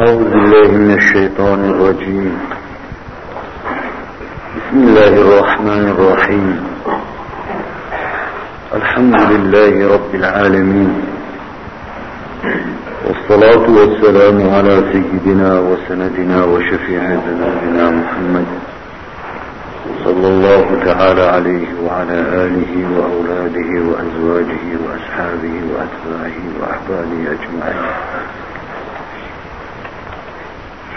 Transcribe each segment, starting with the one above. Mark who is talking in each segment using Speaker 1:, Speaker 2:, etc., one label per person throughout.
Speaker 1: أعوذ بالله من الشيطان الرجيم. بسم الله الرحمن الرحيم. الحمد لله رب العالمين. والصلاة والسلام على سيدنا وسندنا وشفيع ذنوبنا محمد صلى الله تعالى عليه وعلى آله وأولاده وأزواجه وأصحابه وأتباعه وأحبابه أجمعين.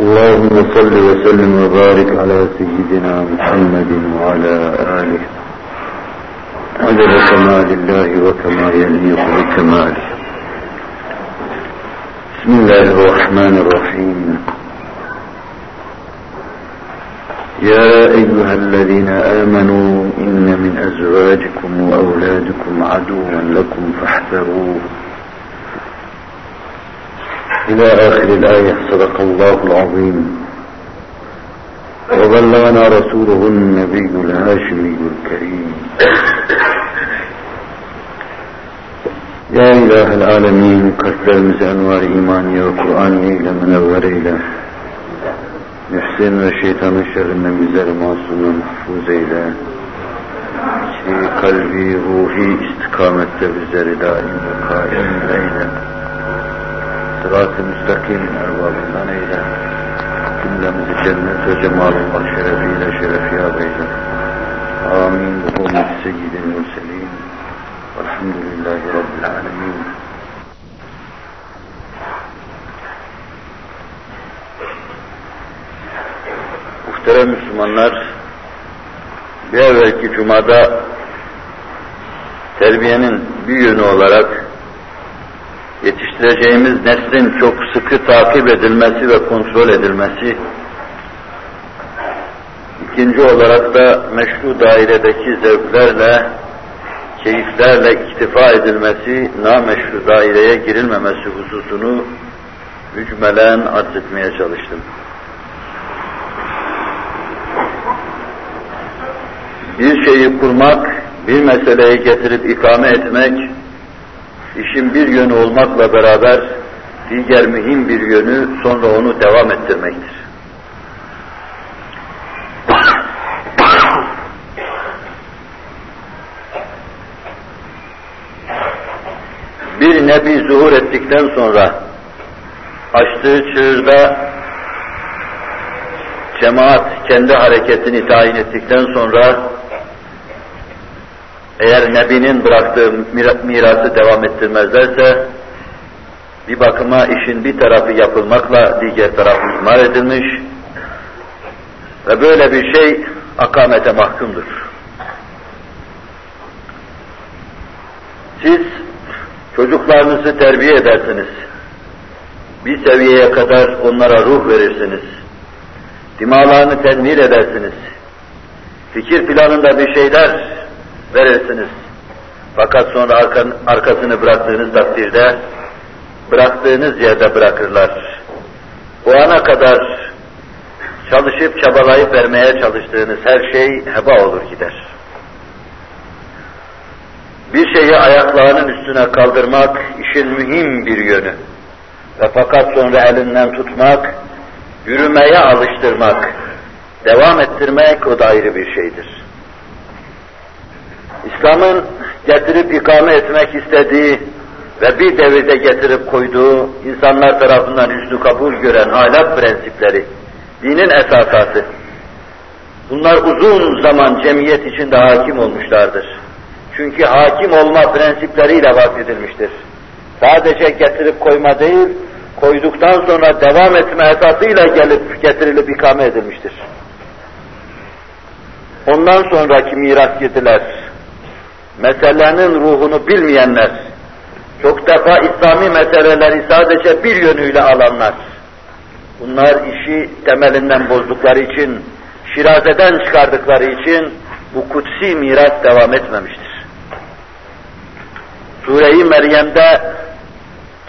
Speaker 1: اللهم صل وسلم وبارك على سيدنا محمد وعلى آله. عدد كمال الله وكما يليق بكماله بسم الله الرحمن الرحيم. يا أيها الذين آمنوا إن من أزواجكم وأولادكم عدوا لكم فاحذروه. إلى آخر الآية صدق الله العظيم. وبلغنا رسوله النبي الهاشمي الكريم. يا إله العالمين كثر من أنوار إيماني وقرآني إلى منور إلى. نحسن الشيطان الشر النبي زر معصوم محفوظ إلى. في قلبي روحي استقامت بزر دائم وقائم بينه Sırat-ı müstakimin erbabından eyle. Cümlemizi cennet ve cemalullah şerefiyle şerefiyat eyle. Amin. Bu hürmet seyyidin mürselin. Velhamdülillahi Rabbil alemin. Muhterem Müslümanlar, bir evvelki cumada terbiyenin bir yönü olarak yetiştireceğimiz neslin çok sıkı takip edilmesi ve kontrol edilmesi, ikinci olarak da meşru dairedeki zevklerle, keyiflerle iktifa edilmesi, nameşru daireye girilmemesi hususunu mücmelen arz etmeye çalıştım. Bir şeyi kurmak, bir meseleyi getirip ikame etmek, işin bir yönü olmakla beraber diğer mühim bir yönü sonra onu devam ettirmektir. Bir nebi zuhur ettikten sonra açtığı çığırda cemaat kendi hareketini tayin ettikten sonra eğer Nebi'nin bıraktığı mirası devam ettirmezlerse, bir bakıma işin bir tarafı yapılmakla diğer tarafı ihmal edilmiş ve böyle bir şey akamete mahkumdur. Siz çocuklarınızı terbiye edersiniz. Bir seviyeye kadar onlara ruh verirsiniz. Dimalarını tenmir edersiniz. Fikir planında bir şeyler verirsiniz. Fakat sonra arkasını bıraktığınız takdirde bıraktığınız yerde bırakırlar. O ana kadar çalışıp çabalayıp vermeye çalıştığınız her şey heba olur gider. Bir şeyi ayaklarının üstüne kaldırmak işin mühim bir yönü. Ve fakat sonra elinden tutmak, yürümeye alıştırmak, devam ettirmek o da ayrı bir şeydir. İslam'ın getirip ikame etmek istediği ve bir devirde getirip koyduğu insanlar tarafından üstü kabul gören ahlak prensipleri, dinin esasası. Bunlar uzun zaman cemiyet içinde hakim olmuşlardır. Çünkü hakim olma prensipleriyle vasfedilmiştir. Sadece getirip koyma değil, koyduktan sonra devam etme esasıyla gelip getirilip ikame edilmiştir. Ondan sonraki miras yediler, meselenin ruhunu bilmeyenler, çok defa İslami meseleleri sadece bir yönüyle alanlar. Bunlar işi temelinden bozdukları için, şirazeden çıkardıkları için bu kutsi miras devam etmemiştir. Sure-i Meryem'de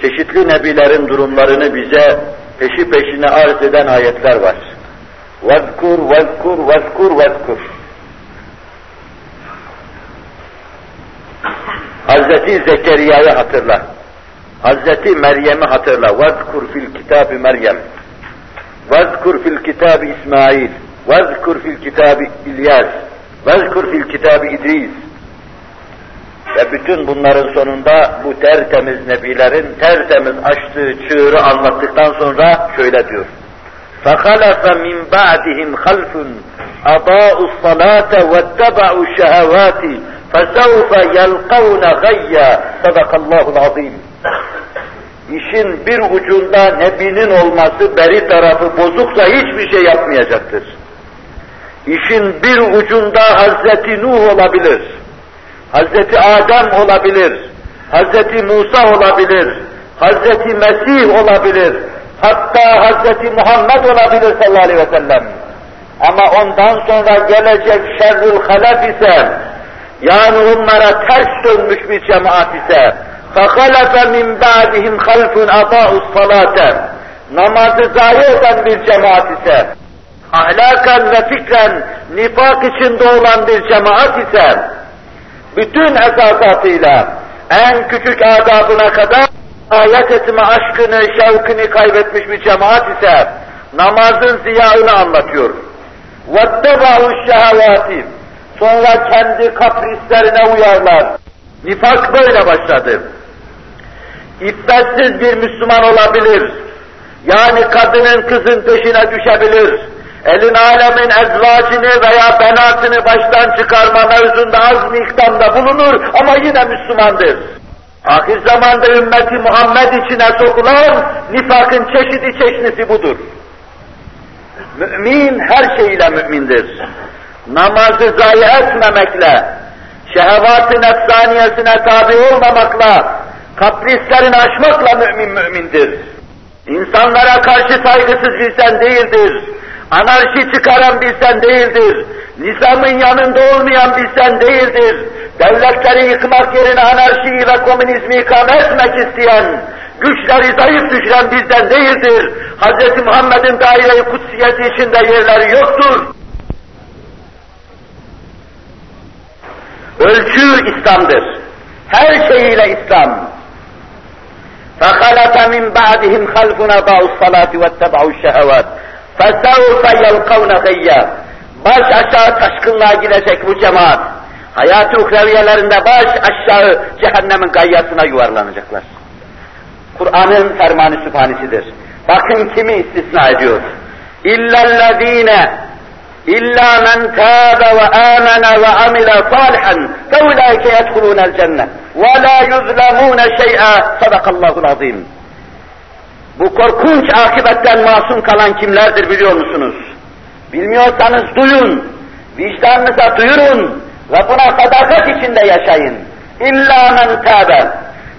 Speaker 1: çeşitli nebilerin durumlarını bize peşi peşine arz eden ayetler var. وَذْكُرْ وَذْكُرْ وَذْكُرْ وَذْكُرْ Hazreti Zekeriya'yı hatırla. Hazreti Meryem'i hatırla. وَذْكُرْ fil kitabı Meryem. وَذْكُرْ fil kitabı İsmail. وَذْكُرْ fil kitabı İlyas. وَذْكُرْ fil kitabı İdris. Ve bütün bunların sonunda bu tertemiz nebilerin tertemiz açtığı çığırı anlattıktan sonra şöyle diyor. فَخَلَفَ مِنْ بَعْدِهِمْ خَلْفٌ أَضَاءُوا الصَّلَاةَ وَاتَّبَعُوا الشَّهَوَاتِ فَسَوْفَ يَلْقَوْنَ غَيَّا صَدَقَ اللّٰهُ الْعَظِيمُ İşin bir ucunda nebinin olması beri tarafı bozuksa hiçbir şey yapmayacaktır. İşin bir ucunda Hazreti Nuh olabilir, Hazreti Adem olabilir, Hazreti Musa olabilir, Hazreti Mesih olabilir, hatta Hazreti Muhammed olabilir sallallahu aleyhi ve sellem. Ama ondan sonra gelecek şerrül halef ise, yani onlara ters dönmüş bir cemaat ise, فَخَلَفَ مِنْ بَعْدِهِمْ خَلْفٌ أَضَاءُ الصَّلَاةَ Namazı zayi eden bir cemaat ise, ahlaken ve fikren nifak içinde olan bir cemaat ise, bütün esasatıyla en küçük adabına kadar ayet etme aşkını, şevkini kaybetmiş bir cemaat ise namazın ziyaını anlatıyor. وَاتَّبَعُوا الشَّهَوَاتِ Sonra kendi kaprislerine uyarlar. Nifak böyle başladı. İffetsiz bir Müslüman olabilir. Yani kadının kızın peşine düşebilir elin alemin ezvacını veya benatını baştan çıkarma mevzunda az miktarda bulunur ama yine Müslümandır. Ahir zamanda ümmeti Muhammed içine sokulan nifakın çeşidi çeşnisi budur. Mümin her şeyiyle mümindir. Namazı zayi etmemekle, şehvat-ı nefsaniyesine tabi olmamakla, kaprislerini aşmakla mümin mümindir. İnsanlara karşı saygısız insan değildir Anarşi çıkaran bir sen değildir. Nizamın yanında olmayan bir sen değildir. Devletleri yıkmak yerine anarşiyi ve komünizmi ikame etmek isteyen, güçleri zayıf düşüren bizden değildir. Hz. Muhammed'in daire-i kutsiyeti içinde yerleri yoktur. Ölçü İslam'dır. Her şeyiyle İslam. فَخَلَفَ مِنْ بَعْدِهِمْ خَلْفُنَا بَعُوا الصَّلَاةِ وَاتَّبَعُوا الشَّهَوَاتِ فَسَوْفَ يَلْقَوْنَ غَيَّا Baş aşağı taşkınlığa girecek bu cemaat. Hayat-ı ukreviyelerinde baş aşağı cehennemin gayyasına yuvarlanacaklar. Kur'an'ın fermanı sübhanesidir. Bakın kimi istisna ediyor. İllellezine İlla men tâbe ve âmene ve amile salihan feulâike yedhulûnel cennet ve lâ yuzlemûne şey'a sadakallahul azim. Bu korkunç akibetten masum kalan kimlerdir biliyor musunuz? Bilmiyorsanız duyun, vicdanınıza duyurun ve buna sadakat içinde yaşayın. İlla men tâbe.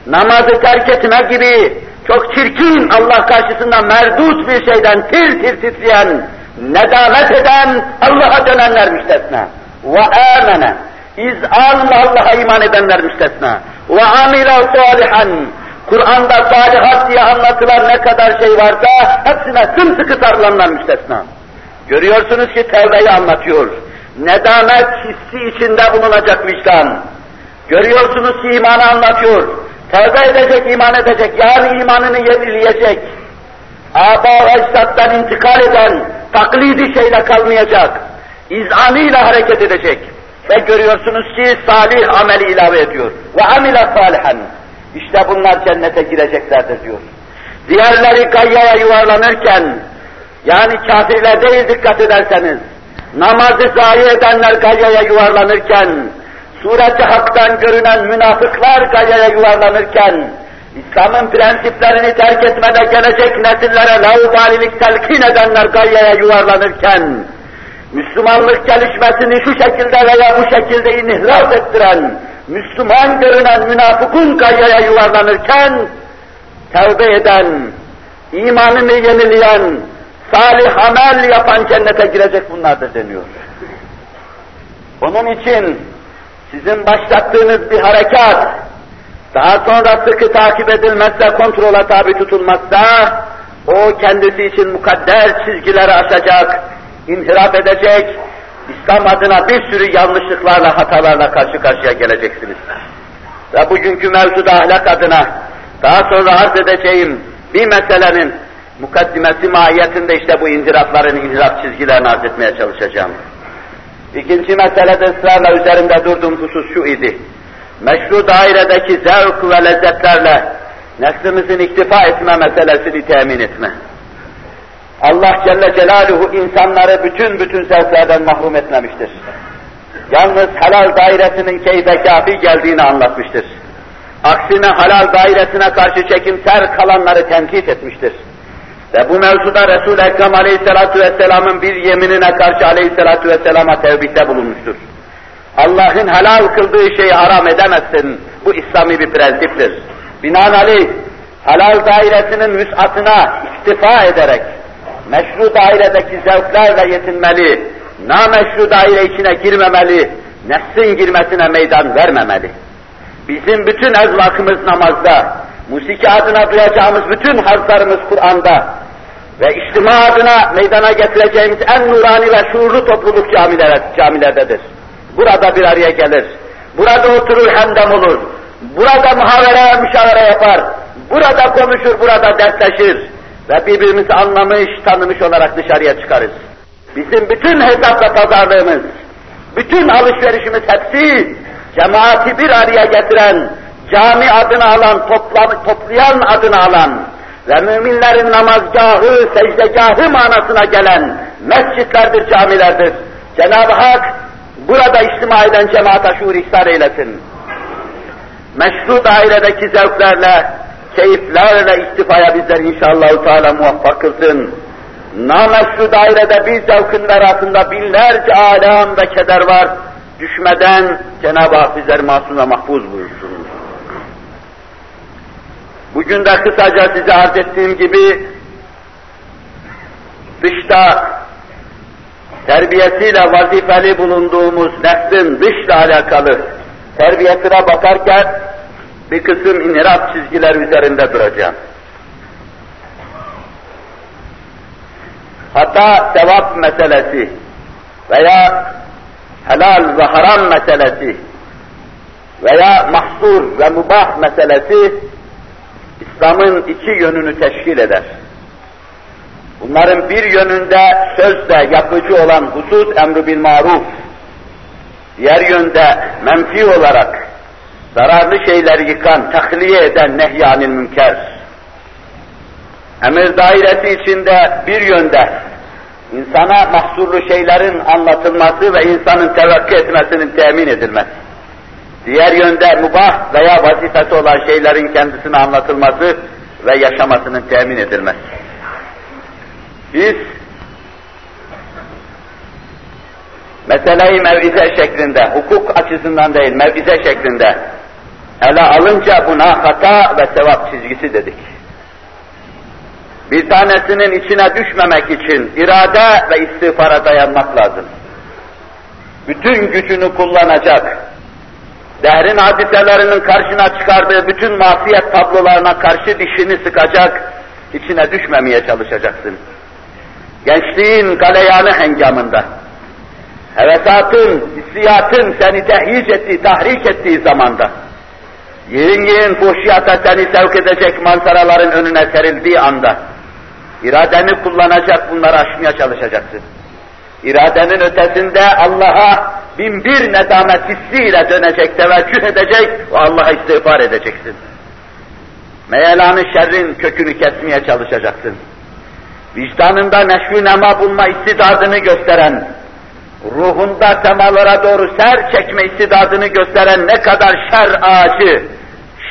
Speaker 1: Namazı terk etme gibi çok çirkin Allah karşısında merdut bir şeyden tir tir titreyen, nedamet eden Allah'a dönenler müstesna. Ve amene. İz'anla Allah'a iman edenler müstesna. Ve amile salihan Kur'an'da salihat diye anlatılan ne kadar şey varsa hepsine sımsıkı sarılanlar müstesna. Görüyorsunuz ki tevbeyi anlatıyor. Nedamet hissi içinde bulunacak vicdan. Görüyorsunuz ki imanı anlatıyor. Tevbe edecek, iman edecek, yani imanını yenileyecek. Aba ve ecdattan intikal eden, taklidi şeyle kalmayacak. İzanıyla hareket edecek. Ve görüyorsunuz ki salih ameli ilave ediyor. Ve amile salihan. İşte bunlar cennete gireceklerdir diyor. Diğerleri gayyaya yuvarlanırken, yani kafirler değil dikkat ederseniz, namazı zayi edenler gayyaya yuvarlanırken, sureti haktan görünen münafıklar gayyaya yuvarlanırken, İslam'ın prensiplerini terk etmede gelecek nesillere laubalilik telkin edenler gayyaya yuvarlanırken, Müslümanlık gelişmesini şu şekilde veya bu şekilde inhlas ettiren, Müslüman görünen münafıkun kayaya yuvarlanırken, tevbe eden, imanını yenileyen, salih amel yapan cennete girecek bunlardır deniyor. Onun için sizin başlattığınız bir harekat, daha sonra sıkı takip edilmezse, kontrola tabi tutulmazsa, o kendisi için mukadder çizgileri aşacak, inhirap edecek, İslam adına bir sürü yanlışlıklarla, hatalarla karşı karşıya geleceksiniz. Ve bugünkü mevzuda ahlak adına, daha sonra arz edeceğim bir meselenin mukaddimesi mahiyetinde işte bu inhirapların, inhirap çizgilerini arz etmeye çalışacağım. İkinci meselede ısrarla üzerinde durduğum husus şu idi. Meşru dairedeki zevk ve lezzetlerle nefsimizin iktifa etme meselesini temin etme. Allah Celle Celaluhu insanları bütün bütün zevklerden mahrum etmemiştir. Yalnız helal dairesinin keyfe kafi geldiğini anlatmıştır. Aksine halal dairesine karşı çekimser kalanları tenkit etmiştir. Ve bu mevzuda Resul-i Ekrem Aleyhisselatü Vesselam'ın bir yeminine karşı Aleyhisselatü Vesselam'a tevbihte bulunmuştur. Allah'ın helal kıldığı şeyi haram edemezsin. Bu İslami bir prensiptir. Binaenaleyh helal dairesinin müsatına iktifa ederek meşru dairedeki zevklerle yetinmeli, nameşru daire içine girmemeli, nefsin girmesine meydan vermemeli. Bizim bütün ezvakımız namazda, musiki adına duyacağımız bütün hazlarımız Kur'an'da ve içtima adına meydana getireceğimiz en nurani ve şuurlu topluluk camiler. Burada bir araya gelir. Burada oturur hemdem olur. Burada muhavere, müşavere yapar. Burada konuşur, burada dertleşir. Ve birbirimizi anlamış, tanımış olarak dışarıya çıkarız. Bizim bütün hesap ve pazarlığımız, bütün alışverişimiz hepsi cemaati bir araya getiren, cami adını alan, toplam, toplayan adını alan ve müminlerin namazgahı, secdegahı manasına gelen mescitlerdir, camilerdir. Cenab-ı Hak burada içtima eden cemaata şuur ihsar eylesin. Meşru dairedeki zevklerle, keyiflerle istifaya bizler inşallah Teala muvaffak kılsın. Nameşru dairede bir zevkin verasında binlerce alem ve keder var. Düşmeden Cenab-ı Hak bizleri masum ve mahfuz buyursun. Bugün de kısaca size arz ettiğim gibi dışta terbiyesiyle vazifeli bulunduğumuz nefsin dışla alakalı terbiyesine bakarken bir kısım inhirap çizgiler üzerinde duracağım. Hatta sevap meselesi veya helal ve haram meselesi veya mahsur ve mubah meselesi İslam'ın iki yönünü teşkil eder. Bunların bir yönünde sözde yapıcı olan husus emri bil maruf, diğer yönde menfi olarak zararlı şeyleri yıkan, tahliye eden nehyanil münker. Emir dairesi içinde bir yönde insana mahsurlu şeylerin anlatılması ve insanın tevekkü etmesinin temin edilmesi. Diğer yönde mubah veya vazifesi olan şeylerin kendisine anlatılması ve yaşamasının temin edilmesi. Biz meseleyi mevize şeklinde, hukuk açısından değil, mevize şeklinde ele alınca buna hata ve sevap çizgisi dedik. Bir tanesinin içine düşmemek için irade ve istiğfara dayanmak lazım. Bütün gücünü kullanacak, dehrin hadiselerinin karşına çıkardığı bütün masiyet tablolarına karşı dişini sıkacak, içine düşmemeye çalışacaksın. Gençliğin galeyanı hengamında, hevesatın, hissiyatın seni tehyic ettiği, tahrik ettiği zamanda, yiyin fuhşiyata seni sevk edecek manzaraların önüne serildiği anda, iradeni kullanacak, bunları aşmaya çalışacaksın. İradenin ötesinde Allah'a bin bir nedamet hissiyle dönecek, teveccüh edecek ve Allah'a istiğfar edeceksin. Meyelanı şerrin kökünü kesmeye çalışacaksın. Vicdanında neşvi nema bulma istidadını gösteren, ruhunda semalara doğru ser çekme istidadını gösteren ne kadar şer ağacı,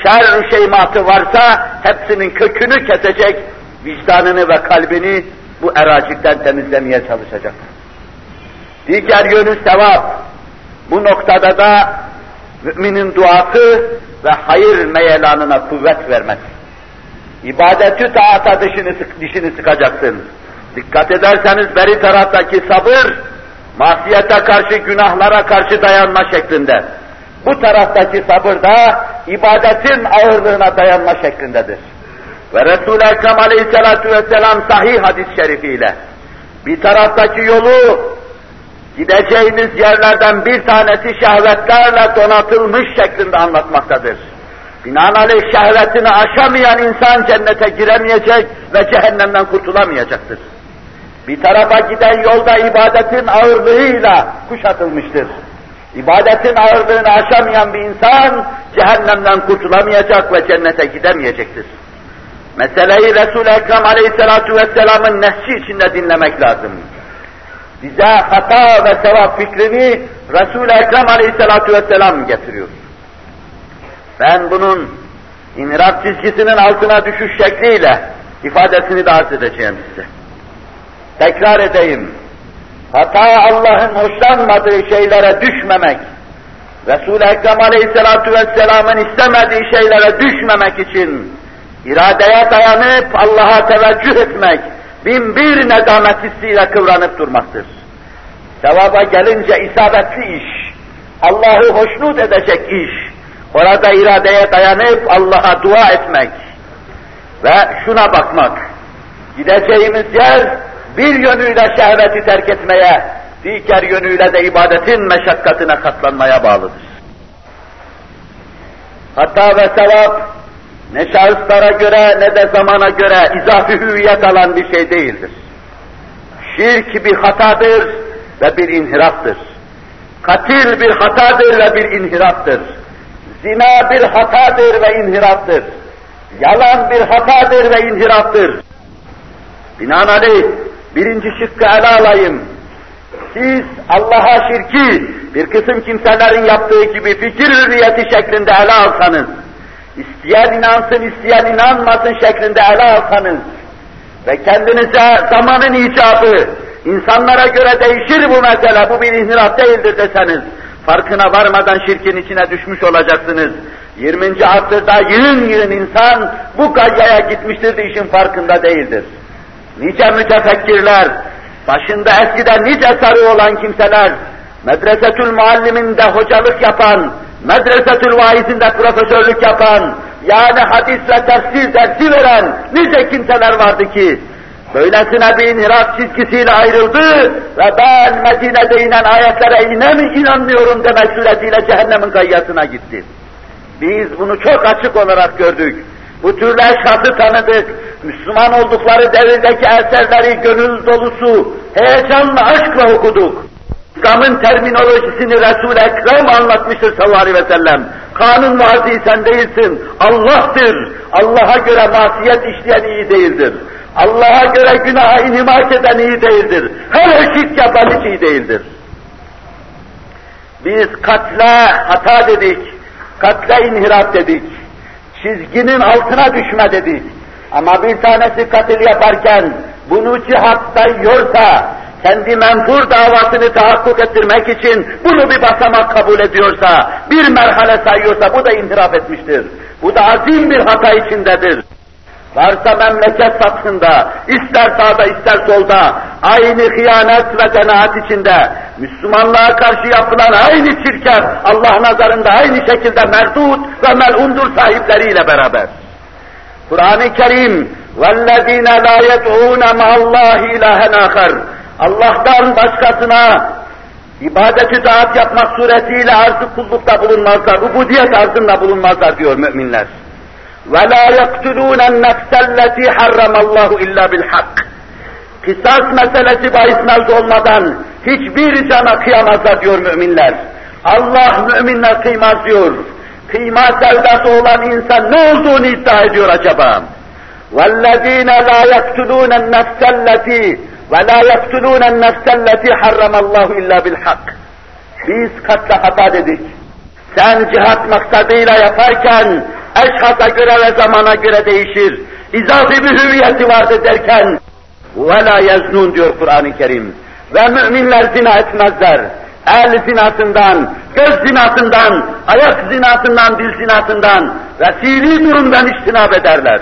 Speaker 1: şer şeymatı varsa hepsinin kökünü kesecek, vicdanını ve kalbini bu eracikten temizlemeye çalışacak. Diğer yönü sevap. Bu noktada da Müminin duası ve hayır meyelanına kuvvet vermez. İbadeti taata dişini, sık, dişini sıkacaksın. Dikkat ederseniz beri taraftaki sabır, masiyete karşı, günahlara karşı dayanma şeklinde. Bu taraftaki sabır da ibadetin ağırlığına dayanma şeklindedir. Ve Resul-i Ekrem aleyhissalatu vesselam sahih hadis-i şerifiyle bir taraftaki yolu gideceğiniz yerlerden bir tanesi şehvetlerle donatılmış şeklinde anlatmaktadır. Binaenaleyh şehvetini aşamayan insan cennete giremeyecek ve cehennemden kurtulamayacaktır. Bir tarafa giden yolda ibadetin ağırlığıyla kuşatılmıştır. İbadetin ağırlığını aşamayan bir insan cehennemden kurtulamayacak ve cennete gidemeyecektir. Meseleyi Resul-i Ekrem Aleyhisselatü Vesselam'ın nehsi içinde dinlemek lazım. Bize hata ve sevap fikrini Resul-i Ekrem Aleyhisselatü Vesselam getiriyor. Ben bunun inirap çizgisinin altına düşüş şekliyle ifadesini de arz edeceğim size. Tekrar edeyim. Hata Allah'ın hoşlanmadığı şeylere düşmemek, Resul-i Ekrem Aleyhisselatü Vesselam'ın istemediği şeylere düşmemek için iradeye dayanıp Allah'a teveccüh etmek, bin bir nedamet hissiyle kıvranıp durmaktır. Sevaba gelince isabetli iş, Allah'ı hoşnut edecek iş, orada iradeye dayanıp Allah'a dua etmek ve şuna bakmak, gideceğimiz yer bir yönüyle şehveti terk etmeye, diğer yönüyle de ibadetin meşakkatine katlanmaya bağlıdır. Hatta ve sevap ne şahıslara göre ne de zamana göre izafi hüviyet alan bir şey değildir. Şirk bir hatadır ve bir inhiraftır. Katil bir hatadır ve bir inhiraftır. Zina bir hatadır ve inhiraftır. Yalan bir hatadır ve inhiraftır. Binaenaleyh birinci şıkkı ele alayım. Siz Allah'a şirki bir kısım kimselerin yaptığı gibi fikir hürriyeti şeklinde ele alsanız, isteyen inansın, isteyen inanmasın şeklinde ele alsanız ve kendinize zamanın icabı, insanlara göre değişir bu mesele, bu bir inhiraf değildir deseniz, farkına varmadan şirkin içine düşmüş olacaksınız. 20. asırda yığın yığın insan bu gayyaya gitmiştir de işin farkında değildir. Nice mütefekkirler, başında eskiden nice sarı olan kimseler, medresetül mualliminde hocalık yapan, medresetül vaizinde profesörlük yapan, yani hadis ve tefsir dersi veren nice kimseler vardı ki, böylesine bir inhiraf çizgisiyle ayrıldı ve ben Medine'de inen ayetlere inen inanmıyorum demek suretiyle cehennemin gayyasına gitti. Biz bunu çok açık olarak gördük. Bu türlü eşhası tanıdık. Müslüman oldukları devirdeki eserleri gönül dolusu, heyecanla, aşkla okuduk. İslam'ın terminolojisini Resul-i Ekrem anlatmıştır sallallahu aleyhi ve sellem. Kanun vazi sen değilsin, Allah'tır. Allah'a göre masiyet işleyen iyi değildir. Allah'a göre günaha inhimak eden iyi değildir. Her eşit yapan hiç iyi değildir. Biz katle hata dedik, katle inhiraf dedik, çizginin altına düşme dedik. Ama bir tanesi katil yaparken bunu cihatta yiyorsa, kendi menfur davasını tahakkuk ettirmek için bunu bir basamak kabul ediyorsa, bir merhale sayıyorsa bu da intiraf etmiştir. Bu da azim bir hata içindedir. Varsa memleket sathında, ister sağda ister solda, aynı hıyanet ve denaat içinde, Müslümanlığa karşı yapılan aynı çirkef, Allah nazarında aynı şekilde merdut ve melundur sahipleriyle beraber. Kur'an-ı Kerim, وَالَّذ۪ينَ لَا يَدْعُونَ مَا اللّٰهِ اِلَٰهًا آخَرٍ Allah'tan başkasına ibadeti dağıt yapmak suretiyle arzı kullukta bulunmazlar, ubudiyet arzında bulunmazlar diyor müminler. وَلَا يَقْتُلُونَ النَّفْسَ الَّتِي حَرَّمَ اللّٰهُ اِلَّا بِالْحَقِّ Kısas meselesi bahis olmadan hiçbir cana kıyamazlar diyor müminler. Allah müminler kıymaz diyor. Kıyma sevdası olan insan ne olduğunu iddia ediyor acaba? وَالَّذ۪ينَ لَا يَقْتُلُونَ النَّفْسَ الَّتِي وَلَا يَقْتُلُونَ النَّفْسَ الَّتِي حَرَّمَ اللّٰهُ اِلَّا بِالْحَقِّ Biz katle hata dedik. Sen cihat maksadıyla yaparken eşhata göre ve zamana göre değişir. İzafi bir hüviyeti vardı derken وَلَا يَزْنُونَ diyor Kur'an-ı Kerim. Ve müminler zina etmezler. el zinasından, göz zinasından, ayak zinasından, dil zinasından ve fiili durumdan iştinab ederler.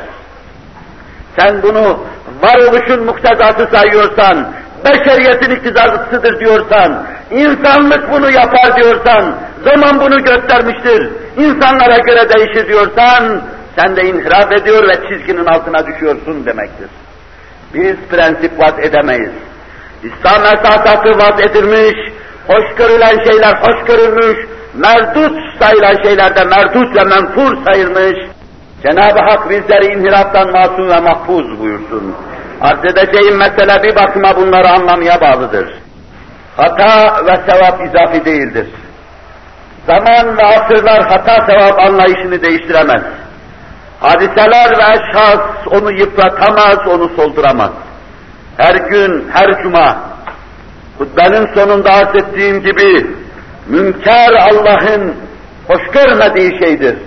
Speaker 1: Sen bunu varoluşun muktezatı sayıyorsan, beşeriyetin iktidasıdır diyorsan, insanlık bunu yapar diyorsan, zaman bunu göstermiştir, insanlara göre değişir diyorsan, sen de inhiraf ediyor ve çizginin altına düşüyorsun demektir. Biz prensip vaat edemeyiz. İslam esasatı vaat edilmiş, hoş görülen şeyler hoş görülmüş, merdut sayılan şeyler de merdut ve menfur sayılmış. Cenab-ı Hak bizleri inhiraftan masum ve mahfuz buyursun. Arz edeceğim mesele bir bakıma bunları anlamaya bağlıdır. Hata ve sevap izafi değildir. Zaman ve asırlar hata sevap anlayışını değiştiremez. Hadiseler ve eşhas onu yıpratamaz, onu solduramaz. Her gün, her cuma, hutbenin sonunda arz ettiğim gibi, münker Allah'ın hoş görmediği şeydir.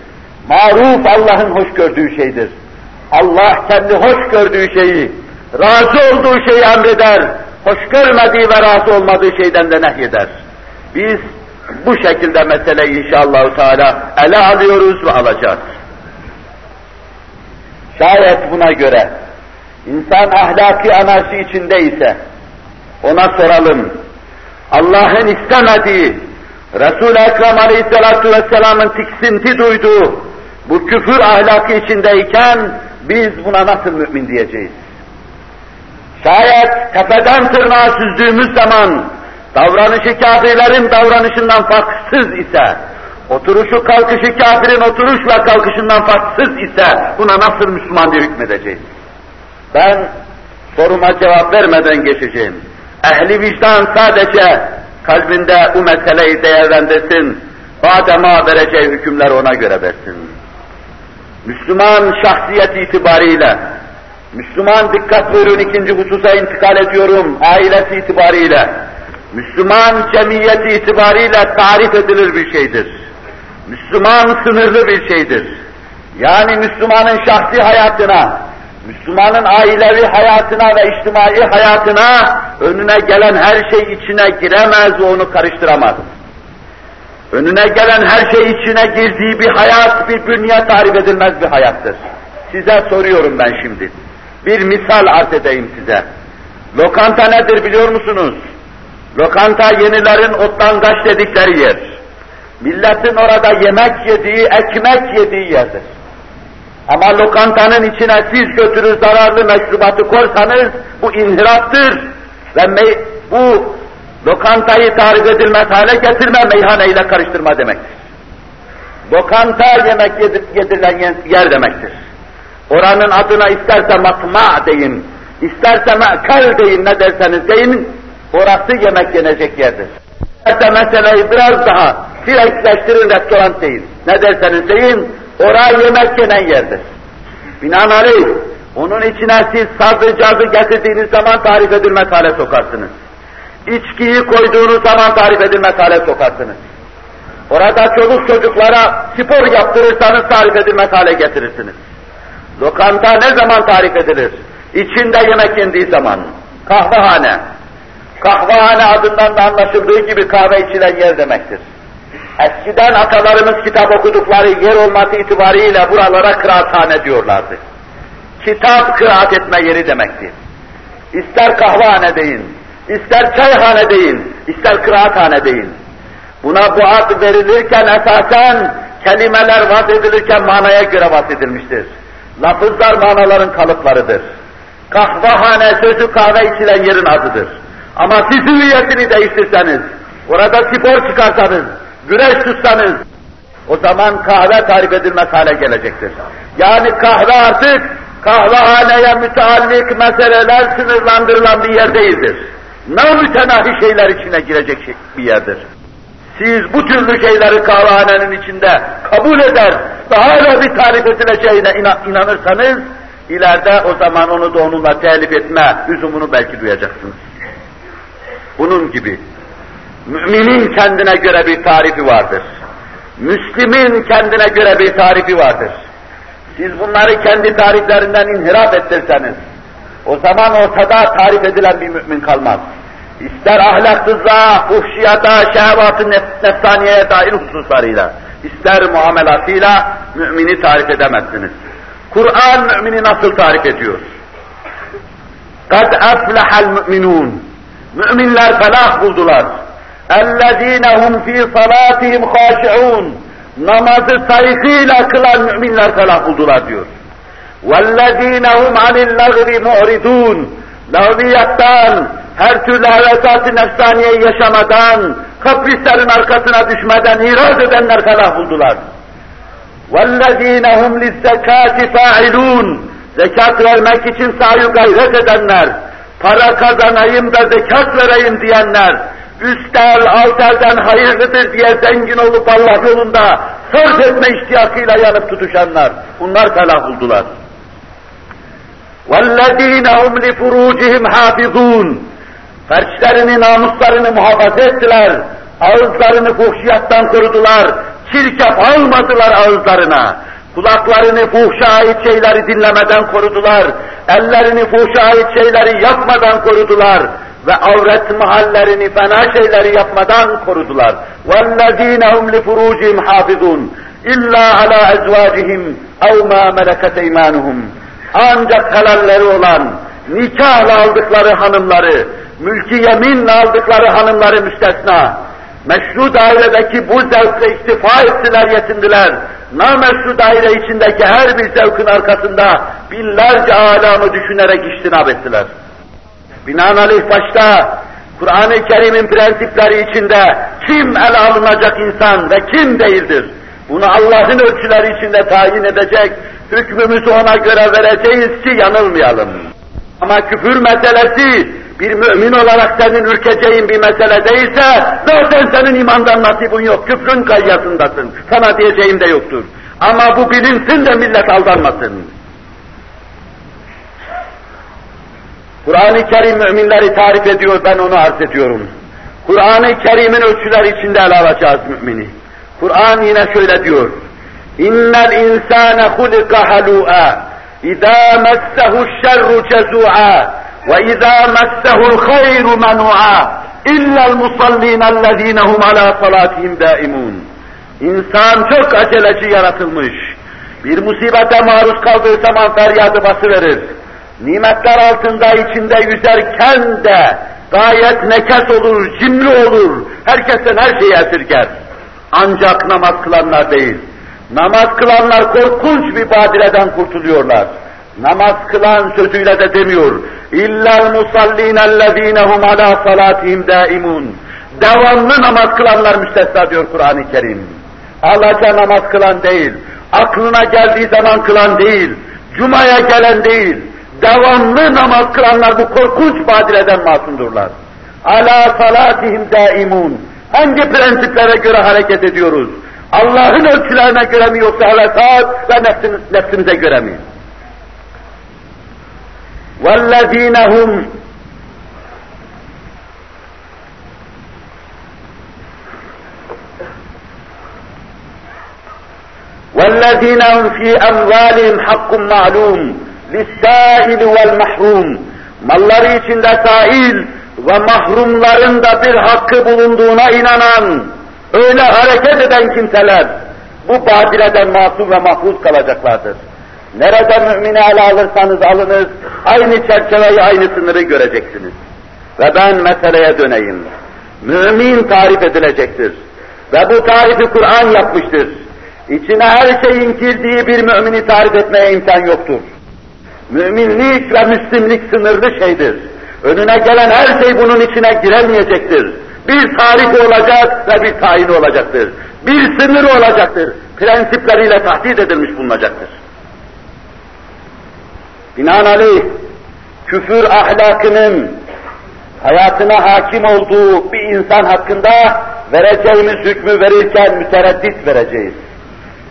Speaker 1: Maruf Allah'ın hoş gördüğü şeydir. Allah kendi hoş gördüğü şeyi, razı olduğu şeyi emreder, hoş görmediği ve razı olmadığı şeyden de nehyeder. Biz bu şekilde meseleyi inşallah Teala ele alıyoruz ve alacağız. Şayet buna göre insan ahlaki anarşi içindeyse ona soralım. Allah'ın istemediği, Resul-i Ekrem Aleyhisselatü Vesselam'ın tiksinti duyduğu bu küfür ahlakı içindeyken biz buna nasıl mümin diyeceğiz? Şayet tepeden tırnağa süzdüğümüz zaman davranışı kafirlerin davranışından farksız ise, oturuşu kalkışı kafirin oturuş ve kalkışından farksız ise buna nasıl Müslüman diye hükmedeceğiz? Ben soruma cevap vermeden geçeceğim. Ehli vicdan sadece kalbinde bu meseleyi değerlendirsin, badema vereceği hükümler ona göre versin. Müslüman şahsiyet itibariyle, Müslüman dikkat buyurun ikinci hususa intikal ediyorum, ailesi itibariyle, Müslüman cemiyeti itibariyle tarif edilir bir şeydir. Müslüman sınırlı bir şeydir. Yani Müslümanın şahsi hayatına, Müslümanın ailevi hayatına ve içtimai hayatına önüne gelen her şey içine giremez ve onu karıştıramaz. Önüne gelen her şey içine girdiği bir hayat, bir bünye tarif edilmez bir hayattır. Size soruyorum ben şimdi. Bir misal arz edeyim size. Lokanta nedir biliyor musunuz? Lokanta yenilerin otlangaç dedikleri yer. Milletin orada yemek yediği, ekmek yediği yerdir. Ama lokantanın içine siz götürür zararlı meşrubatı korsanız bu inhiraftır ve bu lokantayı tarif edilmez hale getirme meyhaneyle karıştırma demektir. Lokanta yemek yedirilen yer demektir. Oranın adına isterse matma deyin, isterse me'kal deyin ne derseniz deyin, orası yemek yenecek yerdir. İsterse meseleyi biraz daha direktleştirin restoran deyin, ne derseniz deyin, Oraya yemek yenen yerdir. Binaenaleyh onun içine siz sazı cazı getirdiğiniz zaman tarif edilmez hale sokarsınız. İçkiyi koyduğunuz zaman tarif edilmez hale sokarsınız. Orada çocuk çocuklara spor yaptırırsanız tarif edilmez hale getirirsiniz. Lokanta ne zaman tarif edilir? İçinde yemek yendiği zaman. Kahvehane. Kahvehane adından da anlaşıldığı gibi kahve içilen yer demektir. Eskiden atalarımız kitap okudukları yer olması itibariyle buralara kıraathane diyorlardı. Kitap kıraat etme yeri demekti. İster kahvehane deyin, ister çayhane deyin, ister kıraathane deyin. Buna bu ad verilirken esasen kelimeler vaz edilirken manaya göre vaz edilmiştir. Lafızlar manaların kalıplarıdır. Kahvehane sözü kahve içilen yerin adıdır. Ama siz hüviyetini değiştirseniz, orada spor çıkarsanız, güneş tutsanız o zaman kahve tarif edilmez hale gelecektir. Yani kahve artık kahvehaneye müteallik meseleler sınırlandırılan bir yer değildir. Namütenahi şeyler içine girecek bir yerdir. Siz bu türlü şeyleri kahvehanenin içinde kabul eder ve hala bir tarif edileceğine inanırsanız, ileride o zaman onu da onunla telif etme lüzumunu belki duyacaksınız. Bunun gibi Müminin kendine göre bir tarifi vardır. Müslimin kendine göre bir tarifi vardır. Siz bunları kendi tariflerinden inhiraf ettirseniz, o zaman ortada tarif edilen bir mümin kalmaz ister ahlaksızlığa, fuhşiyata, şehvat-ı nefsaniyeye dair hususlarıyla, ister muamelatıyla mümini tarif edemezsiniz. Kur'an mümini nasıl tarif ediyor? قَدْ أَفْلَحَ الْمُؤْمِنُونَ Müminler felah buldular. اَلَّذ۪ينَ هُمْ ف۪ي صَلَاتِهِمْ خَاشِعُونَ Namazı saygıyla kılan müminler felah buldular diyor. وَالَّذ۪ينَ هُمْ عَنِ اللَّغْرِ مُعْرِدُونَ Lağviyattan, her türlü hevesat-ı nefsaniyeyi yaşamadan, kaprislerin arkasına düşmeden iraz edenler felah buldular. وَالَّذ۪ينَ هُمْ لِلزَّكَاتِ فَاعِلُونَ Zekat vermek için sahi gayret edenler, para kazanayım da zekat vereyim diyenler, üst el alt elden hayırlıdır diye zengin olup Allah yolunda farz etme iştiyakıyla yanıp tutuşanlar, bunlar felah buldular. وَالَّذ۪ينَ هُمْ لِفُرُوجِهِمْ حَافِظُونَ Ferçlerini, namuslarını muhafaza ettiler, ağızlarını fuhşiyattan korudular, çirkef almadılar ağızlarına, kulaklarını fuhşa ait şeyleri dinlemeden korudular, ellerini fuhşa ait şeyleri yapmadan korudular ve avret mahallerini, fena şeyleri yapmadan korudular. وَالَّذ۪ينَ هُمْ لِفُرُوجِهِمْ حَافِظُونَ اِلَّا عَلَى اَزْوَاجِهِمْ اَوْ مَا مَلَكَتْ اَيْمَانُهُمْ Ancak helalleri olan, nikahla aldıkları hanımları, mülki yeminle aldıkları hanımları müstesna, meşru dairedeki bu zevkle istifa ettiler, yetindiler. Nameşru daire içindeki her bir zevkin arkasında binlerce alamı düşünerek iştinab ettiler. Binaenaleyh başta Kur'an-ı Kerim'in prensipleri içinde kim ele alınacak insan ve kim değildir? Bunu Allah'ın ölçüleri içinde tayin edecek, hükmümüzü ona göre vereceğiz ki yanılmayalım. Ama küfür meselesi bir mümin olarak senin ürkeceğin bir mesele değilse zaten senin imandan nasibin yok, küfrün kayyasındasın. Sana diyeceğim de yoktur. Ama bu bilinsin de millet aldanmasın. Kur'an-ı Kerim müminleri tarif ediyor, ben onu arz ediyorum. Kur'an-ı Kerim'in ölçüler içinde ele alacağız mümini. Kur'an yine şöyle diyor. İnnel insane hulika halu'a. İzâ messehu şerru cezu'a. Ve izâ messehu'l hayru menu'a. İlla'l musallînellezîne hum alâ salâtihim dâimûn. İnsan çok aceleci yaratılmış. Bir musibete maruz kaldığı zaman feryadı basıverir nimetler altında içinde yüzerken de gayet nekes olur, cimri olur, herkesten her şeyi esirger. Ancak namaz kılanlar değil. Namaz kılanlar korkunç bir badireden kurtuluyorlar. Namaz kılan sözüyle de demiyor. İllal musallinellezînehum alâ salâtihim dâimun. Devamlı namaz kılanlar müstesna diyor Kur'an-ı Kerim. Allah'a namaz kılan değil, aklına geldiği zaman kılan değil, Cuma'ya gelen değil, devamlı namaz kılanlar bu korkunç badireden masumdurlar. Ala salatihim daimun. Hangi prensiplere göre hareket ediyoruz? Allah'ın ölçülerine göre mi yoksa hevesat ve nefsimiz, nefsimize göre mi? وَالَّذ۪ينَ هُمْ وَالَّذ۪ينَ هُمْ ف۪ي أَمْوَالِهِمْ حَقٌّ مَعْلُومٌ لِسَّائِلِ وَالْمَحْرُومِ Malları içinde sail ve mahrumların da bir hakkı bulunduğuna inanan, öyle hareket eden kimseler, bu badireden masum ve mahfuz kalacaklardır. Nerede mümini ele alırsanız alınız, aynı çerçeveyi, aynı sınırı göreceksiniz. Ve ben meseleye döneyim. Mümin tarif edilecektir. Ve bu tarifi Kur'an yapmıştır. İçine her şeyin girdiği bir mümini tarif etmeye imkan yoktur. Müminlik ve Müslimlik sınırlı şeydir. Önüne gelen her şey bunun içine giremeyecektir. Bir tarih olacak ve bir tayin olacaktır. Bir sınır olacaktır. Prensipleriyle tahdit edilmiş bulunacaktır. Binaenaleyh küfür ahlakının hayatına hakim olduğu bir insan hakkında vereceğimiz hükmü verirken mütereddit vereceğiz.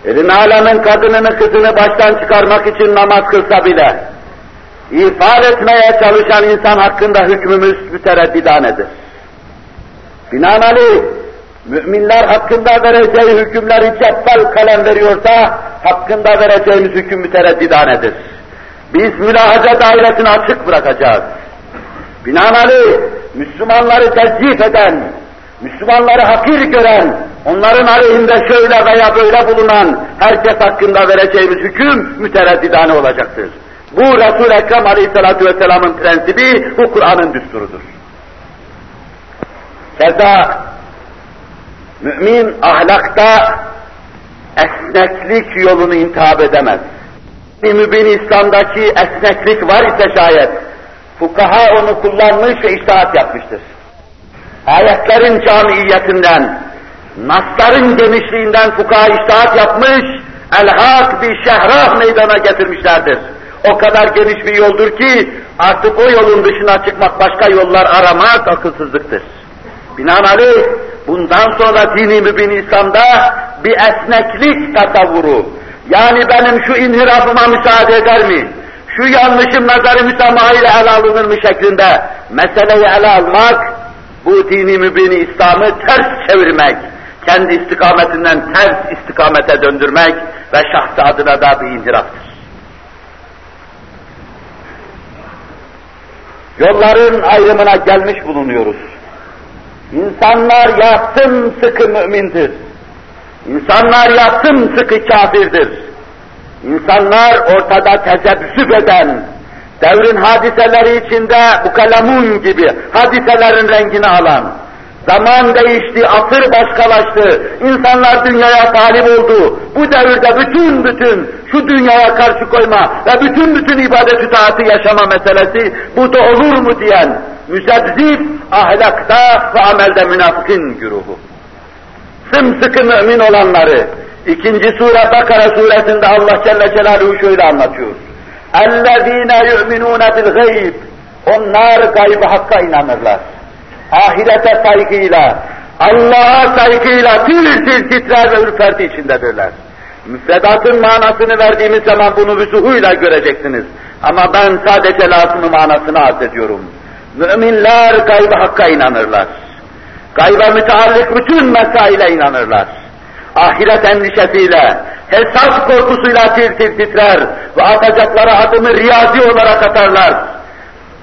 Speaker 1: Elin alemin kadınını kızını baştan çıkarmak için namaz kılsa bile, ifade etmeye çalışan insan hakkında hükmümüz mütereddidanedir. Binaenaleyh, müminler hakkında vereceği hükümleri cebbel kalem veriyorsa, hakkında vereceğimiz hüküm mütereddidanedir. Biz mülahaza dairesini açık bırakacağız. Binaenaleyh, Müslümanları tezyif eden, Müslümanları hakir gören, onların aleyhinde şöyle veya böyle bulunan herkes hakkında vereceğimiz hüküm mütereddidane olacaktır. Bu Resul-i Ekrem Aleyhisselatü Vesselam'ın prensibi, bu Kur'an'ın düsturudur. Keza mümin ahlakta esneklik yolunu intihap edemez. Bir mübin İslam'daki esneklik var ise şayet, fukaha onu kullanmış ve iştahat yapmıştır. Ayetlerin camiyetinden, nasların genişliğinden fukaha iştahat yapmış, elhak bir şehrah meydana getirmişlerdir. O kadar geniş bir yoldur ki artık o yolun dışına çıkmak, başka yollar aramak akılsızlıktır. Binaenaleyh bundan sonra dini mübin İslam'da bir esneklik tasavvuru, yani benim şu inhirafıma müsaade eder mi? Şu yanlışım nazarı müsamaha ile ele alınır mı şeklinde meseleyi ele almak, bu dini mübini İslam'ı ters çevirmek, kendi istikametinden ters istikamete döndürmek ve şahsı adına da bir inhiraftır. Yolların ayrımına gelmiş bulunuyoruz. İnsanlar ya sıkı mümindir. İnsanlar ya sıkı kafirdir. İnsanlar ortada tezebbüsüp eden, devrin hadiseleri içinde bu kalemun gibi hadiselerin rengini alan, zaman değişti, asır başkalaştı, insanlar dünyaya talip oldu. Bu devirde bütün bütün şu dünyaya karşı koyma ve bütün bütün ibadet taatı yaşama meselesi bu da olur mu diyen müzebzif ahlakta ve amelde münafıkın güruhu. Sımsıkı mümin olanları, ikinci sure Bakara suresinde Allah Celle Celaluhu şöyle anlatıyor. اَلَّذ۪ينَ يُؤْمِنُونَ بِالْغَيْبِ Onlar gaybı hakka inanırlar. Ahirete saygıyla, Allah'a saygıyla tir tir titrer ve ürperti içindedirler. Müfredatın manasını verdiğimiz zaman bunu vüzuhuyla göreceksiniz. Ama ben sadece lazımı manasını arz ediyorum. Müminler gaybı hakka inanırlar. Gayba müteallik bütün mesaile inanırlar. Ahiret endişesiyle, hesap korkusuyla tir tir titrer ve atacakları adımı riyazi olarak atarlar.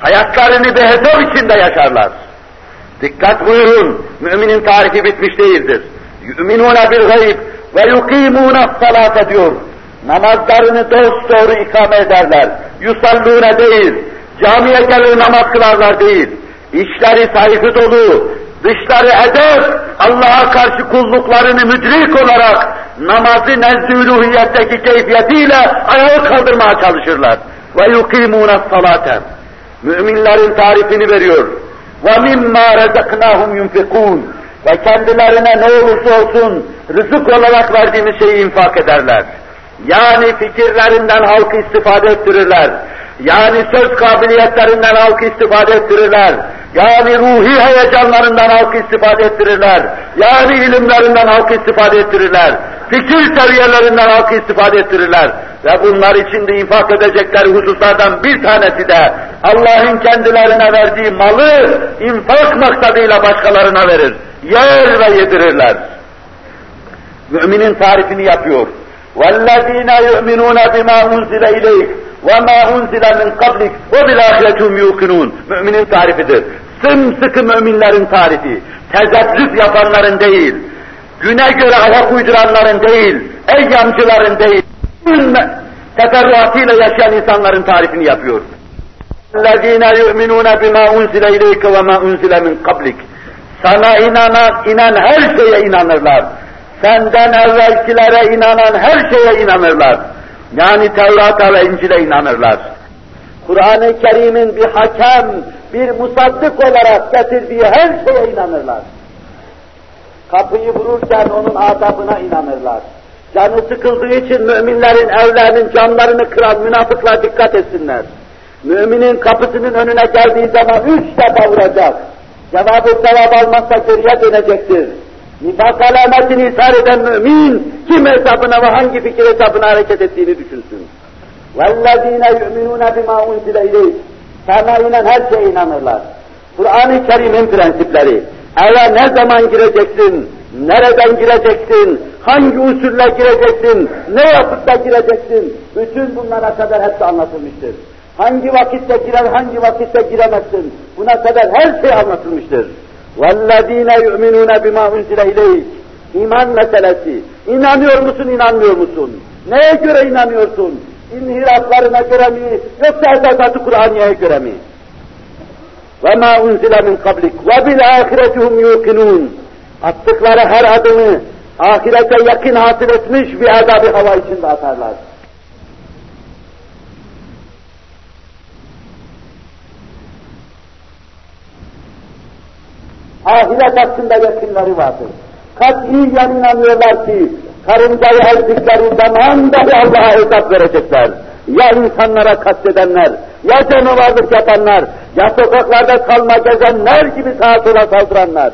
Speaker 1: Hayatlarını bir hesap içinde yaşarlar. Dikkat buyurun, müminin tarifi bitmiş değildir. Yu'minûne bil gayb ve yukîmûne salâte diyor. Namazlarını dost doğru ikame ederler. Yusallûne değil, camiye gelir namaz kılarlar değil. İşleri saygı dolu, dışları edep, Allah'a karşı kulluklarını müdrik olarak namazı nezdü keyfiyetiyle ayağa kaldırmaya çalışırlar. Ve yukimûne salate. Müminlerin tarifini veriyor. Ve mimma rezaknahum yunfikûn. Ve kendilerine ne olursa olsun rızık olarak verdiğimiz şeyi infak ederler. Yani fikirlerinden halkı istifade ettirirler. Yani söz kabiliyetlerinden halkı istifade ettirirler. Yani ruhi heyecanlarından halkı istifade ettirirler. Yani ilimlerinden halkı istifade ettirirler. Fikir seviyelerinden halkı istifade ettirirler. Ve bunlar içinde infak edecekleri hususlardan bir tanesi de Allah'ın kendilerine verdiği malı infak maksadıyla başkalarına verir. Yer ve yedirirler. Müminin tarifini yapıyor. وَالَّذ۪ينَ يُؤْمِنُونَ بِمَا اُنْزِلَ اِلَيْكَ وَمَا اُنْزِلَ مِنْ قَبْلِكَ وَبِالْآخِرَةُمْ يُوقِنُونَ Müminin tarifidir. Sımsıkı müminlerin tarifi. Tezebbüt yapanların değil, güne göre ayak uyduranların değil, eyyamcıların değil, teferruatıyla yaşayan insanların tarifini yapıyor. الَّذ۪ينَ يُؤْمِنُونَ بِمَا اُنْزِلَ اِلَيْكَ وَمَا اُنْزِلَ مِنْ قَبْلِكَ Sana inanan, inen her şeye inanırlar. Senden evvelkilere inanan her şeye inanırlar. Yani Tevrat'a ve İncil'e inanırlar. Kur'an-ı Kerim'in bir hakem, bir musaddık olarak getirdiği her şeye inanırlar. Kapıyı vururken onun adabına inanırlar. Canı sıkıldığı için müminlerin evlerinin camlarını kıran münafıklar dikkat etsinler. Müminin kapısının önüne geldiği zaman üç defa vuracak. Cevabı sevap almazsa geriye dönecektir. Nifak alametini ishar eden mümin kim hesabına ve hangi fikir hesabına hareket ettiğini düşünsün. وَالَّذ۪ينَ يُؤْمِنُونَ بِمَا اُنْزِلَ اِلَيْهِ Sana inen her şeye inanırlar. Kur'an-ı Kerim'in prensipleri. Eve ne zaman gireceksin, nereden gireceksin, hangi usulle gireceksin, ne yapıp da gireceksin, bütün bunlara kadar hepsi anlatılmıştır.
Speaker 2: Hangi vakitte girer, hangi vakitte giremezsin. Buna kadar her şey anlatılmıştır. وَالَّذ۪ينَ يُؤْمِنُونَ بِمَا اُنْزِلَ اِلَيْكِ İman meselesi. İnanıyor musun, inanmıyor musun? Neye göre inanıyorsun? İnhiraflarına göre mi, yoksa esasatı Kur'aniye'ye göre mi? وَمَا اُنْزِلَ مِنْ قَبْلِكَ وَبِالْآخِرَةِ هُمْ يُوقِنُونَ Attıkları her adımı ahirete yakın hasıl etmiş bir azabı hava içinde atarlar. Ahiret hakkında yakınları vardır. Katiyen inanıyorlar ki karıncayı ezdikleri zaman dahi Allah'a hesap verecekler. Ya insanlara kastedenler, ya canavarlık yapanlar, ya sokaklarda kalma gezenler gibi sağa sola saldıranlar.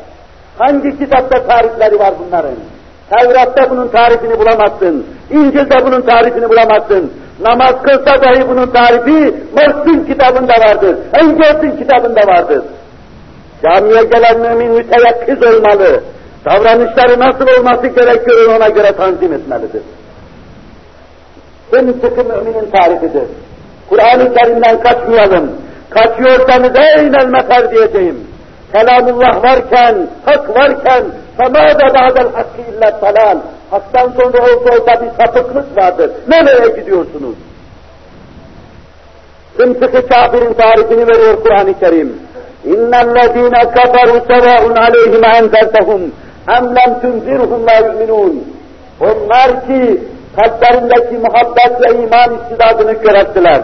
Speaker 2: Hangi kitapta tarifleri var bunların? Tevrat'ta bunun tarifini bulamazsın. İncil'de bunun tarifini bulamazsın. Namaz kılsa dahi bunun tarifi Marx'ın kitabında vardır. Engels'in kitabında vardır. Camiye gelen mümin müteyakkiz olmalı. Davranışları nasıl olması gerekiyor ona göre tanzim etmelidir. Sımsıkı müminin tarifidir. Kur'an-ı Kerim'den kaçmayalım. Kaçıyorsanız eynel mefer diyeceğim. Kelamullah varken, hak varken, فَمَا da بَعْدَ الْحَقِّ اِلَّا السَّلَامِ Hak'tan sonra olsa olsa bir sapıklık vardır. Nereye gidiyorsunuz? Sımsıkı kafirin tarifini veriyor Kur'an-ı Kerim. اِنَّ الَّذ۪ينَ كَفَرُوا سَوَاءٌ عَلَيْهِمْ اَنْزَرْتَهُمْ اَمْ لَمْ تُنْزِرْهُمْ لَا يُؤْمِنُونَ Onlar ki kalplerindeki muhabbet ve iman istidadını körelttiler.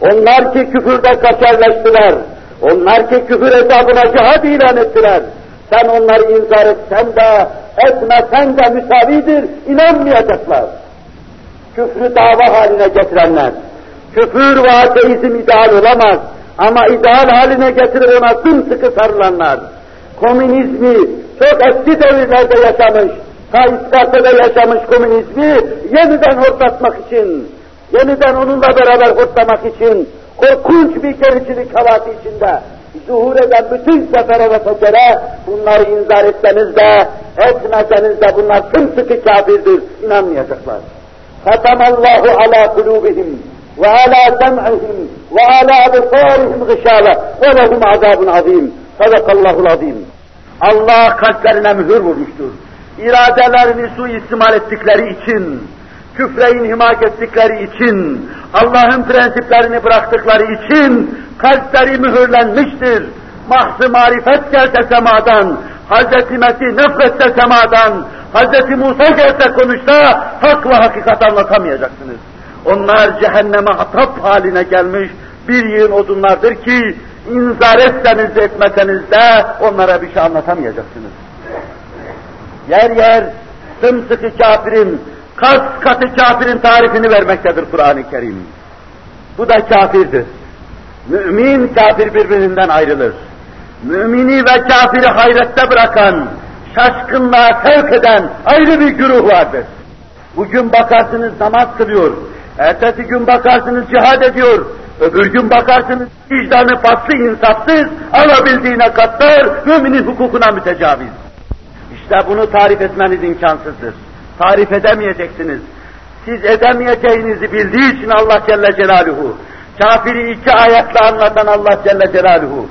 Speaker 2: Onlar ki küfürde kaçarlaştılar. Onlar ki küfür hesabına cihad ilan ettiler. Sen onları inzar etsen de, etmesen de müsavidir, inanmayacaklar. Küfrü dava haline getirenler, küfür ve ateizm ideal olamaz ama ideal haline getirir ona sımsıkı sarılanlar, komünizmi çok eski devirlerde yaşamış, ta İsparta'da yaşamış komünizmi yeniden hortlatmak için, yeniden onunla beraber hortlamak için korkunç bir gericilik havası içinde zuhur eden bütün sefere ve fekere bunları inzar etseniz de etmeseniz de bunlar sımsıkı kafirdir, inanmayacaklar. Ala kulubihim ve ve ala absarihim gışâve ve lehum azabun azim. Sadakallahul azim. Allah kalplerine mühür vurmuştur. İradelerini suistimal ettikleri için, küfre inhimak ettikleri için, Allah'ın prensiplerini bıraktıkları için kalpleri mühürlenmiştir. Mahzı marifet gelse semadan, Hz. Mesih nefretse semadan, Hz. Musa gelse konuşsa hak ve hakikat anlatamayacaksınız. Onlar cehenneme hatap haline gelmiş bir yığın odunlardır ki inzar etseniz etmeseniz de onlara bir şey anlatamayacaksınız. Yer yer sımsıkı kafirin, kas katı kafirin tarifini vermektedir Kur'an-ı Kerim. Bu da kafirdir. Mümin kafir birbirinden ayrılır. Mümini ve kafiri hayrette bırakan, şaşkınlığa sevk eden ayrı bir güruh vardır. Bugün bakarsınız namaz kılıyor, ertesi gün bakarsınız cihad ediyor, öbür gün bakarsınız vicdanı paslı insafsız, alabildiğine katlar, müminin hukukuna mütecaviz. İşte bunu tarif etmeniz imkansızdır. Tarif edemeyeceksiniz. Siz edemeyeceğinizi bildiği için Allah Celle Celaluhu, kafiri iki ayetle anlatan Allah Celle Celaluhu,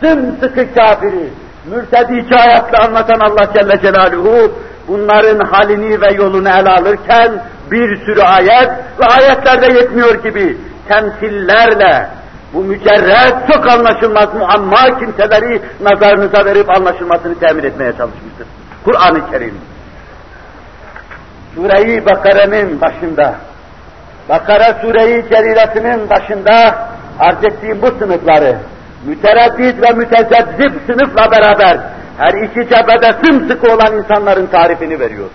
Speaker 2: sımsıkı kafiri, mürtedi iki ayetle anlatan Allah Celle Celaluhu, bunların halini ve yolunu ele alırken bir sürü ayet ve ayetlerde yetmiyor gibi temsillerle bu mücerred çok anlaşılmaz muamma kimseleri nazarınıza verip anlaşılmasını temin etmeye çalışmıştır. Kur'an-ı Kerim. Sure-i Bakara'nın başında, Bakara Sure-i Celilesinin başında arz ettiğim bu sınıfları, mütereddit ve mütezebzip sınıfla beraber her iki cephede sımsıkı olan insanların tarifini veriyor.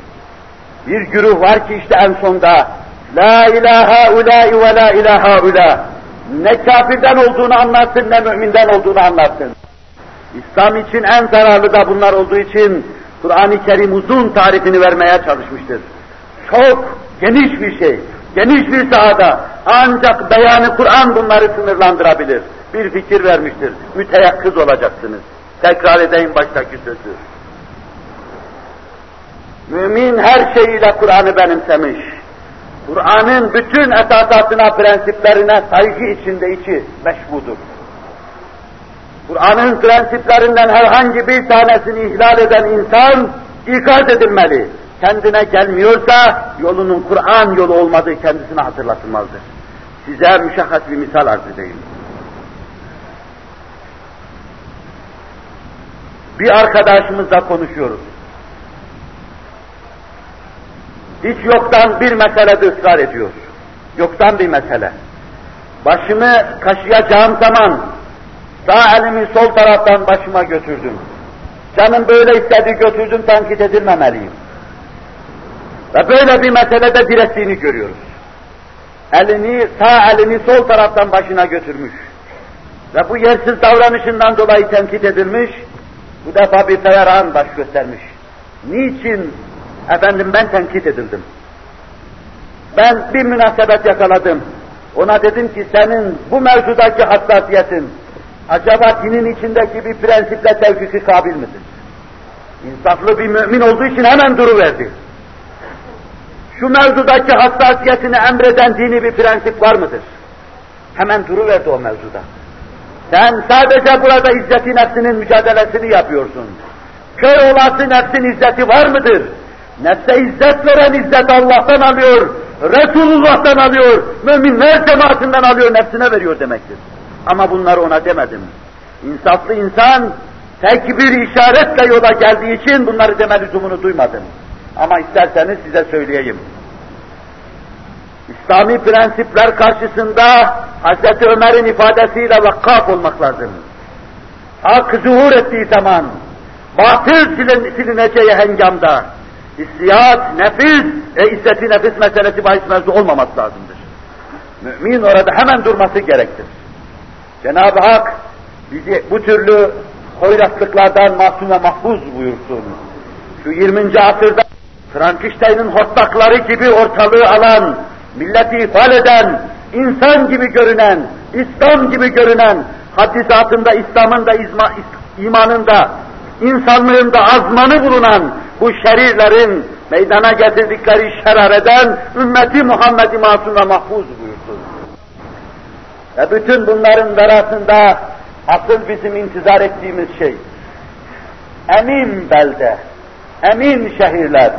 Speaker 2: Bir güruh var ki işte en sonda La ilahe ulâi ve la ilahe ulâ. Ne kafirden olduğunu anlatsın ne müminden olduğunu anlatsın. İslam için en zararlı da bunlar olduğu için Kur'an-ı Kerim uzun tarifini vermeye çalışmıştır. Çok geniş bir şey, geniş bir sahada ancak beyanı Kur'an bunları sınırlandırabilir. Bir fikir vermiştir. Müteyakkız olacaksınız. Tekrar edeyim baştaki sözü. Mümin her şeyiyle Kur'an'ı benimsemiş. Kur'an'ın bütün esasatına, prensiplerine saygı içinde içi meşbudur. Kur'an'ın prensiplerinden herhangi bir tanesini ihlal eden insan ikaz edilmeli. Kendine gelmiyorsa yolunun Kur'an yolu olmadığı kendisine hatırlatılmalıdır. Size müşahhas bir misal arz edeyim. Bir arkadaşımızla konuşuyoruz. Hiç yoktan bir meselede ısrar ediyor. Yoktan bir mesele. Başımı kaşıyacağım zaman sağ elimi sol taraftan başıma götürdüm. Canım böyle istedi götürdüm tenkit edilmemeliyim. Ve böyle bir meselede direttiğini görüyoruz. Elini, sağ elini sol taraftan başına götürmüş. Ve bu yersiz davranışından dolayı tenkit edilmiş, bu defa bir feveran baş göstermiş. Niçin efendim ben tenkit edildim? Ben bir münasebet yakaladım. Ona dedim ki senin bu mevzudaki hassasiyetin acaba dinin içindeki bir prensiple tevkiki kabil midir? İnsaflı bir mümin olduğu için hemen duruverdi. Şu mevzudaki hassasiyetini emreden dini bir prensip var mıdır? Hemen duruverdi o mevzuda. Sen sadece burada izzeti nefsinin mücadelesini yapıyorsun. Köy olası nefsin izzeti var mıdır? Nefse izzet veren izzet Allah'tan alıyor, Resulullah'tan alıyor, müminler cemaatinden alıyor, nefsine veriyor demektir. Ama bunları ona demedim. İnsaflı insan tek bir işaretle yola geldiği için bunları deme lüzumunu duymadım. Ama isterseniz size söyleyeyim. İslami prensipler karşısında Hz. Ömer'in ifadesiyle vakkaf olmak lazım. Hak zuhur ettiği zaman, batıl silin, silineceği hengamda, hissiyat, nefis ve izzeti nefis meselesi bahis mevzu olmaması lazımdır. Mümin orada hemen durması gerektir. Cenab-ı Hak bizi bu türlü hoyratlıklardan masum ve mahfuz buyursun. Şu 20. asırda Frankenstein'in hortlakları gibi ortalığı alan, milleti ifade eden, insan gibi görünen, İslam gibi görünen, hadisatında İslam'ın da izma, imanın da, insanlığın da azmanı bulunan bu şerirlerin meydana getirdikleri şerareden ümmeti Muhammed-i Masum ve mahfuz buyursun. Ve bütün bunların verasında asıl bizim intizar ettiğimiz şey, emin belde, emin şehirler,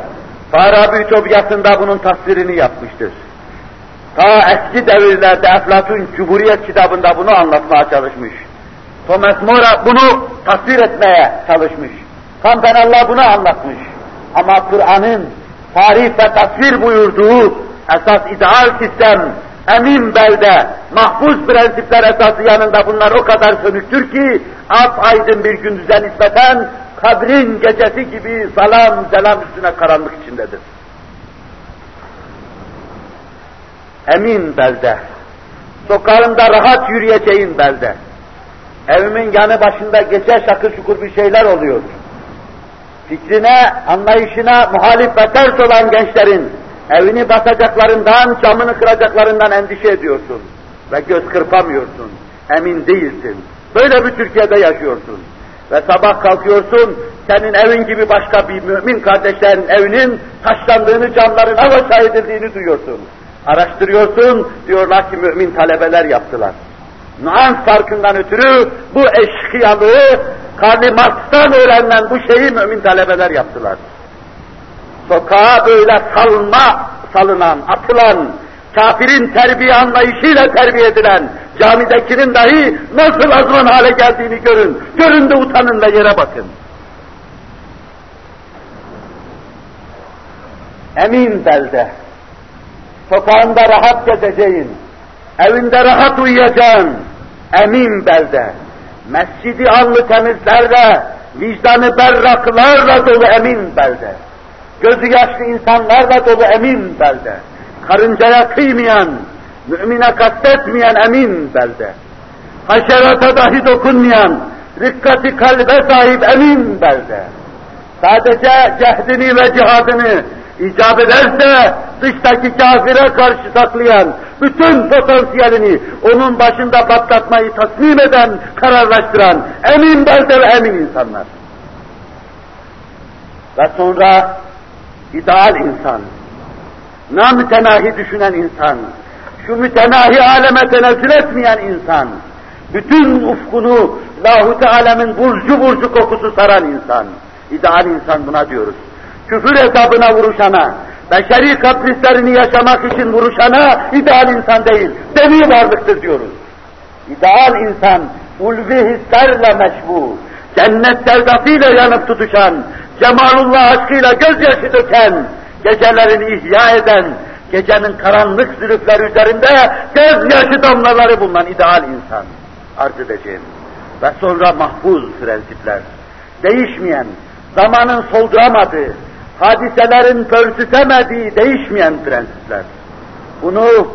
Speaker 2: Farabi Ütopyası'nda bunun tasvirini yapmıştır. Ta eski devirlerde Eflatun Cumhuriyet kitabında bunu anlatmaya çalışmış. Thomas More bunu tasvir etmeye çalışmış. Kampenallah bunu anlatmış. Ama Kur'an'ın tarih ve tasvir buyurduğu esas ideal sistem, emin belde, mahfuz prensipler esası yanında bunlar o kadar sönüktür ki, ap aydın bir gündüze nispeten kabrin gecesi gibi salam selam üstüne karanlık içindedir. Emin belde, sokağında rahat yürüyeceğin belde, evimin yanı başında gece şakır şukur bir şeyler oluyor. Fikrine, anlayışına muhalif ve ters olan gençlerin evini basacaklarından, camını kıracaklarından endişe ediyorsun. Ve göz kırpamıyorsun, emin değilsin. Böyle bir Türkiye'de yaşıyorsun. Ve sabah kalkıyorsun, senin evin gibi başka bir mümin kardeşlerin evinin taşlandığını, camların hava edildiğini duyuyorsun. Araştırıyorsun, diyorlar ki mümin talebeler yaptılar. Nuans farkından ötürü bu eşkıyalığı Karl Marx'tan öğrenilen bu şeyi mümin talebeler yaptılar. Sokağa böyle salma, salınan, atılan, kafirin terbiye anlayışıyla terbiye edilen camidekinin dahi nasıl azman hale geldiğini görün. Görün de utanın ve yere bakın. Emin belde, sokağında rahat gezeceğin, evinde rahat uyuyacaksın, emin belde, mescidi anlı temizlerle, vicdanı berraklarla dolu emin belde, gözü yaşlı insanlarla dolu emin belde, karıncaya kıymayan, mümine kastetmeyen emin belde, haşerata dahi dokunmayan, rikkati kalbe sahip emin belde, sadece cehdini ve cihadını icap ederse dıştaki kafire karşı saklayan bütün potansiyelini onun başında patlatmayı tasmim eden, kararlaştıran emin belde ve emin insanlar. Ve sonra ideal insan, namütenahi düşünen insan, şu mütenahi aleme tenezzül etmeyen insan, bütün ufkunu lahut alemin burcu burcu kokusu saran insan, ideal insan buna diyoruz. Küfür hesabına vuruşana, beşeri kaprislerini yaşamak için vuruşana ideal insan değil, demi varlıktır diyoruz. İdeal insan, ulvi hislerle meşbu, cennet sevdasıyla yanıp tutuşan, cemalullah aşkıyla gözyaşı döken, gecelerini ihya eden, gecenin karanlık zülüfleri üzerinde gözyaşı damlaları bulunan ideal insan arz edeceğim. Ve sonra mahfuz prensipler, değişmeyen, zamanın solduramadığı, hadiselerin pörsüsemediği değişmeyen prensipler. Bunu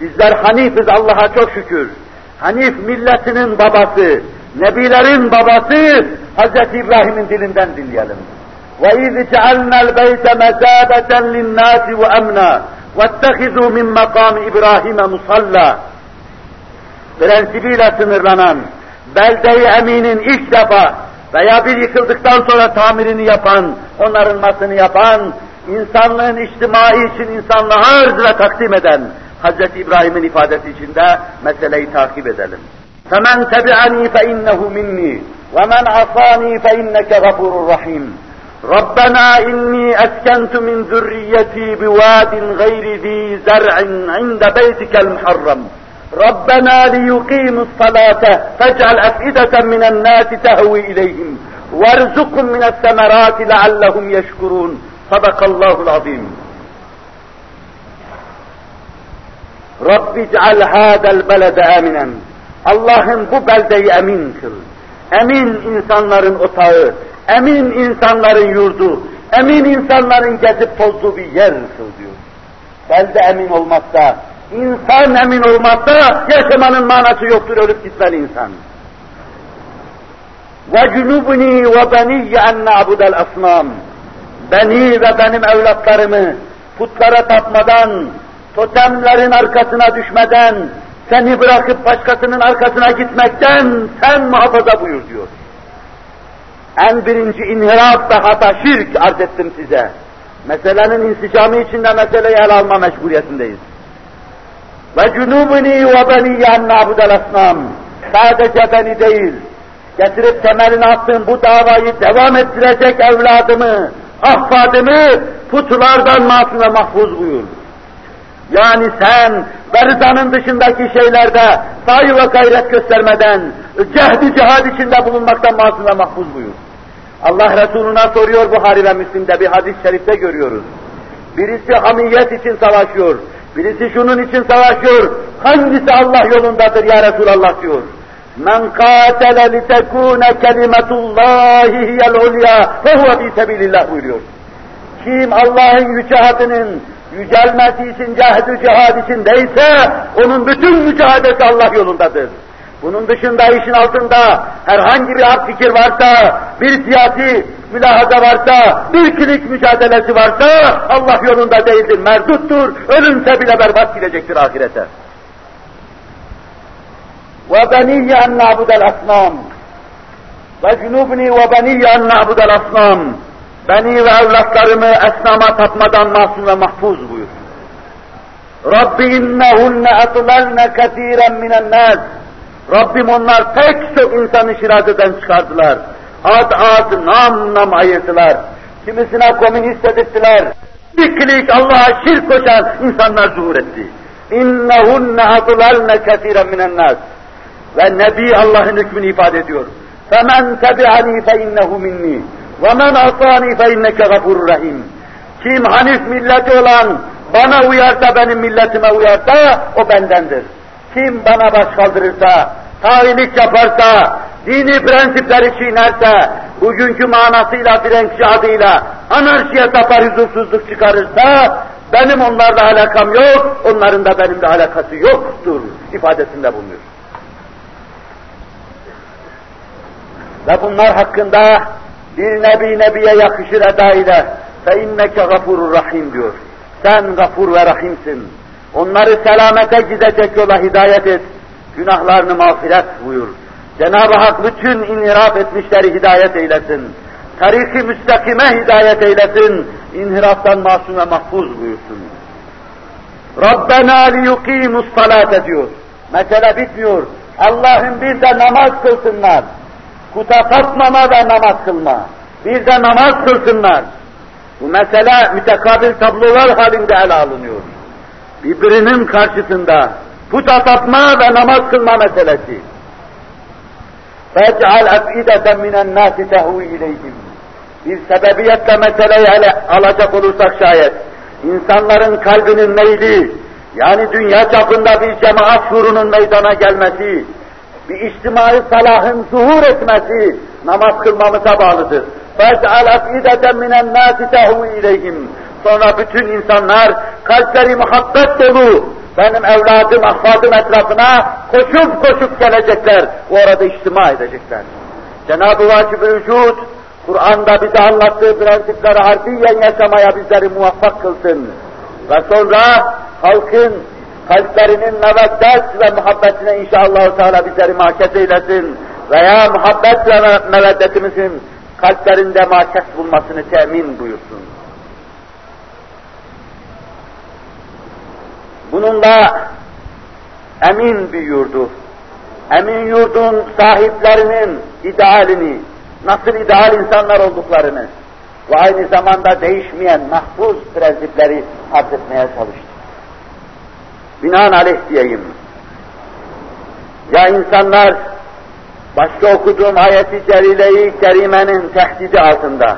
Speaker 2: bizler Hanifiz Allah'a çok şükür. Hanif milletinin babası, nebilerin babası Hz. İbrahim'in dilinden dinleyelim. وَاِذْ جَعَلْنَا الْبَيْتَ مَثَابَةً لِلنَّاسِ وَأَمْنًا وَاتَّخِذُوا مِنْ مَقَامِ İbrahim musalla. Prensibiyle sınırlanan, belde-i eminin ilk defa veya bir yıkıldıktan sonra tamirini yapan, onarılmasını yapan, insanlığın içtimai için insanlığa arz ve takdim eden Hz. İbrahim'in ifadesi içinde meseleyi takip edelim. فَمَنْ تَبِعَنِي فَاِنَّهُ مِنِّي وَمَنْ عَصَانِي فَاِنَّكَ غَفُورٌ رَحِيمٌ رَبَّنَا إِنِّي أَسْكَنْتُ مِنْ ذُرِّيَّتِي بِوَادٍ غَيْرِ ذِي زَرْعٍ عِنْدَ بَيْتِكَ الْمُحَرَّمِ رَبَّنَا لِيُقِيمُوا الصَّلَاةَ فَاجْعَلْ أَفْئِدَةً مِنَ النَّاسِ تَهْوِي إِلَيْهِمْ وَارْزُقْهُمْ مِنَ الثَّمَرَاتِ لَعَلَّهُمْ يَشْكُرُونَ صدق الله العظيم رب اجعل هذا البلد آمنا Allah'ım bu beldeyi emin kıl. Emin insanların otağı, emin insanların yurdu, emin insanların gezip tozduğu bir yer kıl diyor. Belde emin olmazsa, insan emin olmazsa yaşamanın manası yoktur, ölüp gitmeli insan. وَجُنُبْنِي وَبَنِيَّ اَنْ نَعْبُدَ الْأَصْنَامِ Beni ve benim evlatlarımı putlara tapmadan, totemlerin arkasına düşmeden, seni bırakıp başkasının arkasına gitmekten sen muhafaza buyur diyor. En birinci inhiraf ve hata şirk arz ettim size. Meselenin insicamı içinde meseleyi ele alma mecburiyetindeyiz. Ve cunubuni ve beni en nabudel asnam. Sadece beni değil, getirip temelini attığım bu davayı devam ettirecek evladımı, ahfadımı putlardan masum ve mahfuz buyur. Yani sen ve dışındaki şeylerde sahi ve gayret göstermeden, cehdi cihad içinde bulunmaktan masum ve mahfuz buyur. Allah Resuluna soruyor Buhari ve Müslim'de bir hadis-i şerifte görüyoruz. Birisi hamiyet için savaşıyor, birisi şunun için savaşıyor, hangisi Allah yolundadır ya Resulallah diyor. Men katele li tekune kelimetullahi hiyel ulya fehuve fi sebilillah buyuruyor. Kim Allah'ın yüce adının yücelmesi için cehd cihad içindeyse onun bütün mücadelesi Allah yolundadır. Bunun dışında işin altında herhangi bir hak fikir varsa, bir siyasi mülahaza varsa, bir kilik mücadelesi varsa Allah yolunda değildir, merduttur, ölümse bile berbat gidecektir ahirete. وَبَنِيَّ اَنْ نَعْبُدَ الْأَصْنَامِ وَجُنُوبْنِي وَبَنِيَّ اَنْ نَعْبُدَ الْأَصْنَامِ Beni ve evlatlarımı esnama tapmadan masum ve mahfuz buyur. Rabbi innehunne etlalne ketiren minen nas. Rabbim onlar pek çok insanı şirazeden çıkardılar. Ad ad nam nam ayırdılar. Kimisine komünist dedirttiler. Bir klik Allah'a şirk koşan insanlar zuhur etti. İnnehunne etlalne ketiren minen nas. Ve Nebi Allah'ın hükmünü ifade ediyor. فَمَنْ تَبِعَنِي فَاِنَّهُ مِنِّي وَمَنْ عَصَانِي فَاِنَّكَ غَفُرُ rahim. Kim Hanif milleti olan bana uyarsa benim milletime uyarsa o bendendir. Kim bana baş kaldırırsa, talilik yaparsa, dini prensipleri çiğnerse, bugünkü manasıyla, direnççi adıyla anarşiye tapar huzursuzluk çıkarırsa, benim onlarla alakam yok, onların da benimle alakası yoktur ifadesinde bulunuyor. Ve bunlar hakkında bir nebi nebiye yakışır eda ile fe inneke gafurur rahim diyor. Sen gafur ve rahimsin. Onları selamete gidecek yola hidayet et. Günahlarını mağfiret buyur. Cenab-ı Hak bütün inhiraf etmişleri hidayet eylesin. Tariki müstakime hidayet eylesin. İnhiraftan masum ve mahfuz buyursun. Rabbena liyukimus salate diyor. Mesele bitmiyor. Allah'ın bir de namaz kılsınlar. Kuta kalkmama ve namaz kılma. Bir de namaz kılsınlar. Bu mesele mütekabil tablolar halinde ele alınıyor Birbirinin karşısında puta tapma ve namaz kılma meselesi. فَاجْعَلْ اَفْئِدَةً مِنَ النَّاسِ تَهُوِ اِلَيْهِمْ Bir sebebiyetle meseleyi ele alacak olursak şayet, insanların kalbinin meyli, yani dünya çapında bir cemaat şuurunun meydana gelmesi, bir içtimai salahın zuhur etmesi namaz kılmamıza bağlıdır. فَاجْعَلْ اَفْئِدَةً مِنَ النَّاسِ تَهُوِ اِلَيْهِمْ Sonra bütün insanlar kalpleri muhabbet dolu, benim evladım, ahvadım etrafına koşup koşup gelecekler, orada içtima edecekler. Cenab-ı Vacib-i Vücud, Kur'an'da bize anlattığı prensipleri harfiyen yaşamaya bizleri muvaffak kılsın. Ve sonra halkın kalplerinin meveddet ve muhabbetine inşallah Teala bizleri mahkes eylesin. Veya muhabbet ve meveddetimizin kalplerinde mahkes bulmasını temin buyursun. Bununla emin bir yurdu, emin yurdun sahiplerinin idealini, nasıl ideal insanlar olduklarını ve aynı zamanda değişmeyen mahfuz prensipleri harf etmeye çalıştı. Binaenaleyh diyeyim. Ya insanlar başka okuduğum ayeti celile-i kerimenin tehdidi altında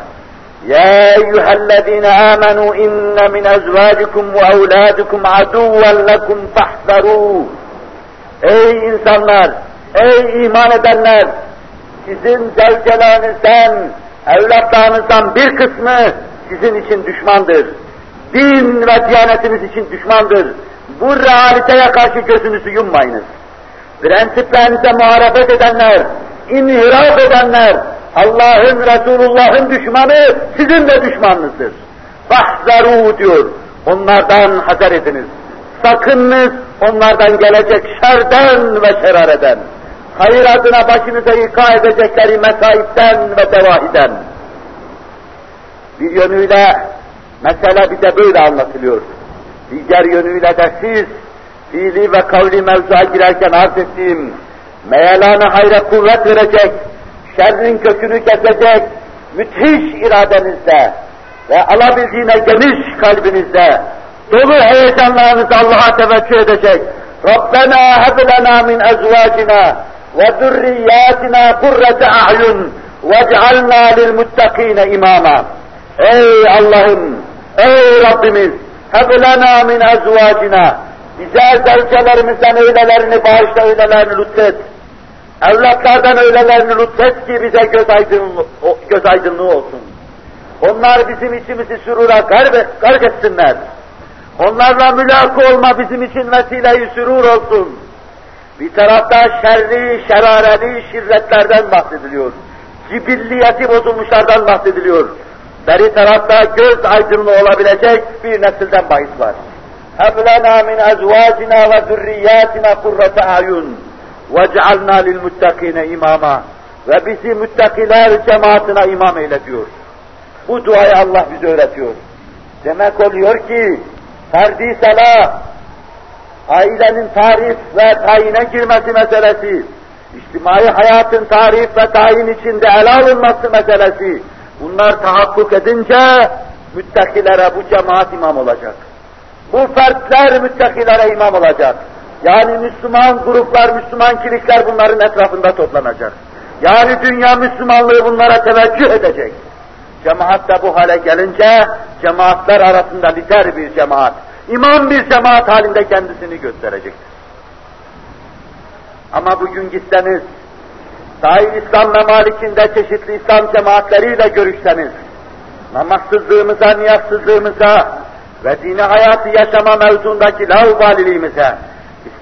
Speaker 2: يا أيها الذين آمنوا إن من أزواجكم وأولادكم عدوا لكم فاحذروا Ey insanlar, ey iman edenler, sizin zevcelerinizden, evlatlarınızdan bir kısmı sizin için düşmandır. Din ve diyanetiniz için düşmandır. Bu realiteye karşı gözünüzü yummayınız. Prensiplerinize muharefet edenler, inhiraf edenler, Allah'ın, Resulullah'ın düşmanı sizin de düşmanınızdır. Fahzaru diyor. Onlardan hazır ediniz. Sakınınız onlardan gelecek şerden ve şerareden. Hayır adına başınıza ika edecekleri mesaipten ve devahiden. Bir yönüyle mesele bize böyle anlatılıyor. Diğer yönüyle de siz fiili ve kavli mevzuya girerken arz ettiğim meyelanı hayra kuvvet verecek, şerrin kökünü kesecek müthiş iradenizle ve alabildiğine geniş kalbinizle dolu heyecanlarınızı Allah'a teveccüh edecek. Rabbena heb lena min ezvacina ve zürriyatina kurrete a'yun vec'alna lil muttakine imama. Ey Allah'ım, ey Rabbimiz, heb lena min ezvacina bize zevcelerimizden öylelerini bağışla, öylelerini lütfet Evlatlardan öylelerini lütfet ki bize göz aydınlığı, göz aydınlığı olsun. Onlar bizim içimizi sürura gark, gark etsinler. Onlarla mülaka olma bizim için vesile-i sürur olsun. Bir tarafta şerli, şerareli şirretlerden bahsediliyor. Cibilliyeti bozulmuşlardan bahsediliyor. Beri tarafta göz aydınlığı olabilecek bir nesilden bahis var. هَبْ لَنَا مِنْ أَزْوَاجِنَا وَذُرِّيَّاتِنَا قُرَّةَ أَعْيُنٍ وَجْعَلْنَا لِلْمُتَّقِينَ imama Ve bizi müttakiler cemaatine imam eyle diyor. Bu duayı Allah bize öğretiyor. Demek oluyor ki ferdi salah, ailenin tarif ve tayine girmesi meselesi, içtimai hayatın tarif ve tayin içinde ele alınması meselesi, bunlar tahakkuk edince müttakilere bu cemaat imam olacak. Bu fertler müttakilere imam olacak. Yani Müslüman gruplar, Müslüman kilikler bunların etrafında toplanacak. Yani dünya Müslümanlığı bunlara teveccüh edecek. Cemaat da bu hale gelince cemaatler arasında lider bir cemaat, imam bir cemaat halinde kendisini gösterecektir. Ama bugün gitseniz, sahil İslam memalikinde çeşitli İslam cemaatleriyle görüşseniz, namazsızlığımıza, niyazsızlığımıza ve dini hayatı yaşama mevzundaki laubaliliğimize,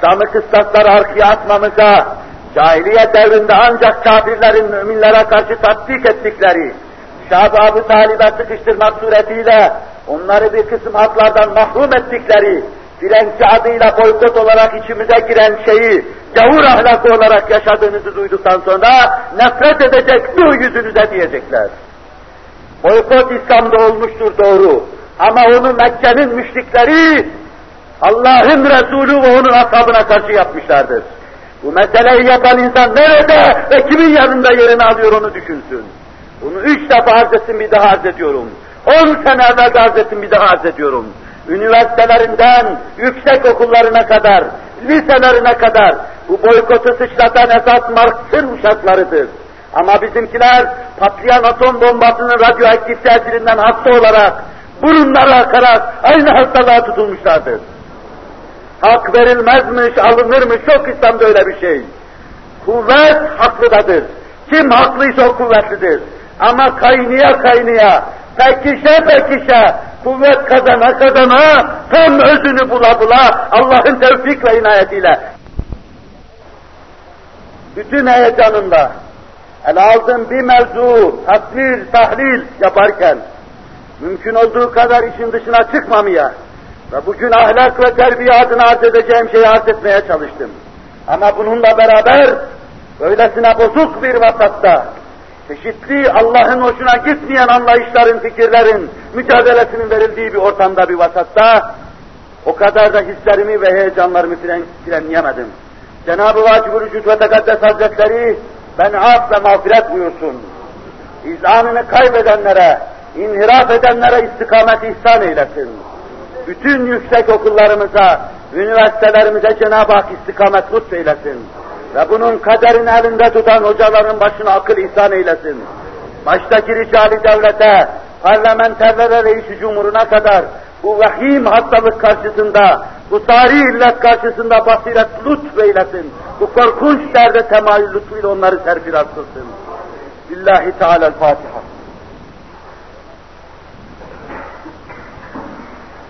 Speaker 2: İslam'ı kıstaslar arkaya atmamıza, cahiliye devrinde ancak kafirlerin müminlere karşı tatbik ettikleri, Şah-ı Abu Talib'e sıkıştırmak suretiyle onları bir kısım haklardan mahrum ettikleri, direnci adıyla boykot olarak içimize giren şeyi gavur ahlakı olarak yaşadığınızı duyduktan sonra nefret edecek bu yüzünüze diyecekler. Boykot İslam'da olmuştur doğru ama onu Mekke'nin müşrikleri Allah'ın Resulü ve onun ashabına karşı yapmışlardır. Bu meseleyi yapan insan nerede ve kimin yanında yerini alıyor onu düşünsün. Bunu üç defa arz ettim bir daha arz ediyorum. On sene evvel arz ettim bir daha arz ediyorum. Üniversitelerinden yüksek okullarına kadar, liselerine kadar bu boykotu sıçratan esas Marx'ın uşaklarıdır. Ama bizimkiler patlayan atom bombasının radyoaktif tesirinden hasta olarak burunları akarak aynı hastalığa tutulmuşlardır. Hak verilmezmiş, alınırmış, çok İslam'da öyle bir şey. Kuvvet haklıdadır. Kim haklıysa o kuvvetlidir. Ama kaynaya kaynaya, pekişe pekişe, kuvvet kazana kazana, tam özünü bula bula, Allah'ın tevfik ve inayetiyle. Bütün heyecanında, ele aldığım bir mevzu, takdir, tahlil yaparken, mümkün olduğu kadar işin dışına çıkmamaya ve bugün ahlak ve terbiye adına arz edeceğim şeyi arz etmeye çalıştım. Ama bununla beraber, öylesine bozuk bir vasatta, çeşitli Allah'ın hoşuna gitmeyen anlayışların, fikirlerin mücadelesinin verildiği bir ortamda bir vasatta o kadar da hislerimi ve heyecanlarımı fren, frenleyemedim. Cenab-ı Vacib-ül ve Tekaddes Hazretleri ben af ve mağfiret buyursun. İzanını kaybedenlere, inhiraf edenlere istikamet ihsan eylesin. Bütün yüksek okullarımıza, üniversitelerimize Cenab-ı Hak istikamet lütfeylesin ve bunun kaderini elinde tutan hocaların başına akıl ihsan eylesin. Baştaki ricali devlete, parlamenterlere, reis cumhuruna kadar bu vahim hastalık karşısında, bu tarih illet karşısında basiret lütfeylesin. Bu korkunç derde temayül lütfuyla onları serfiraz kılsın. Lillahi Teala'l-Fatiha.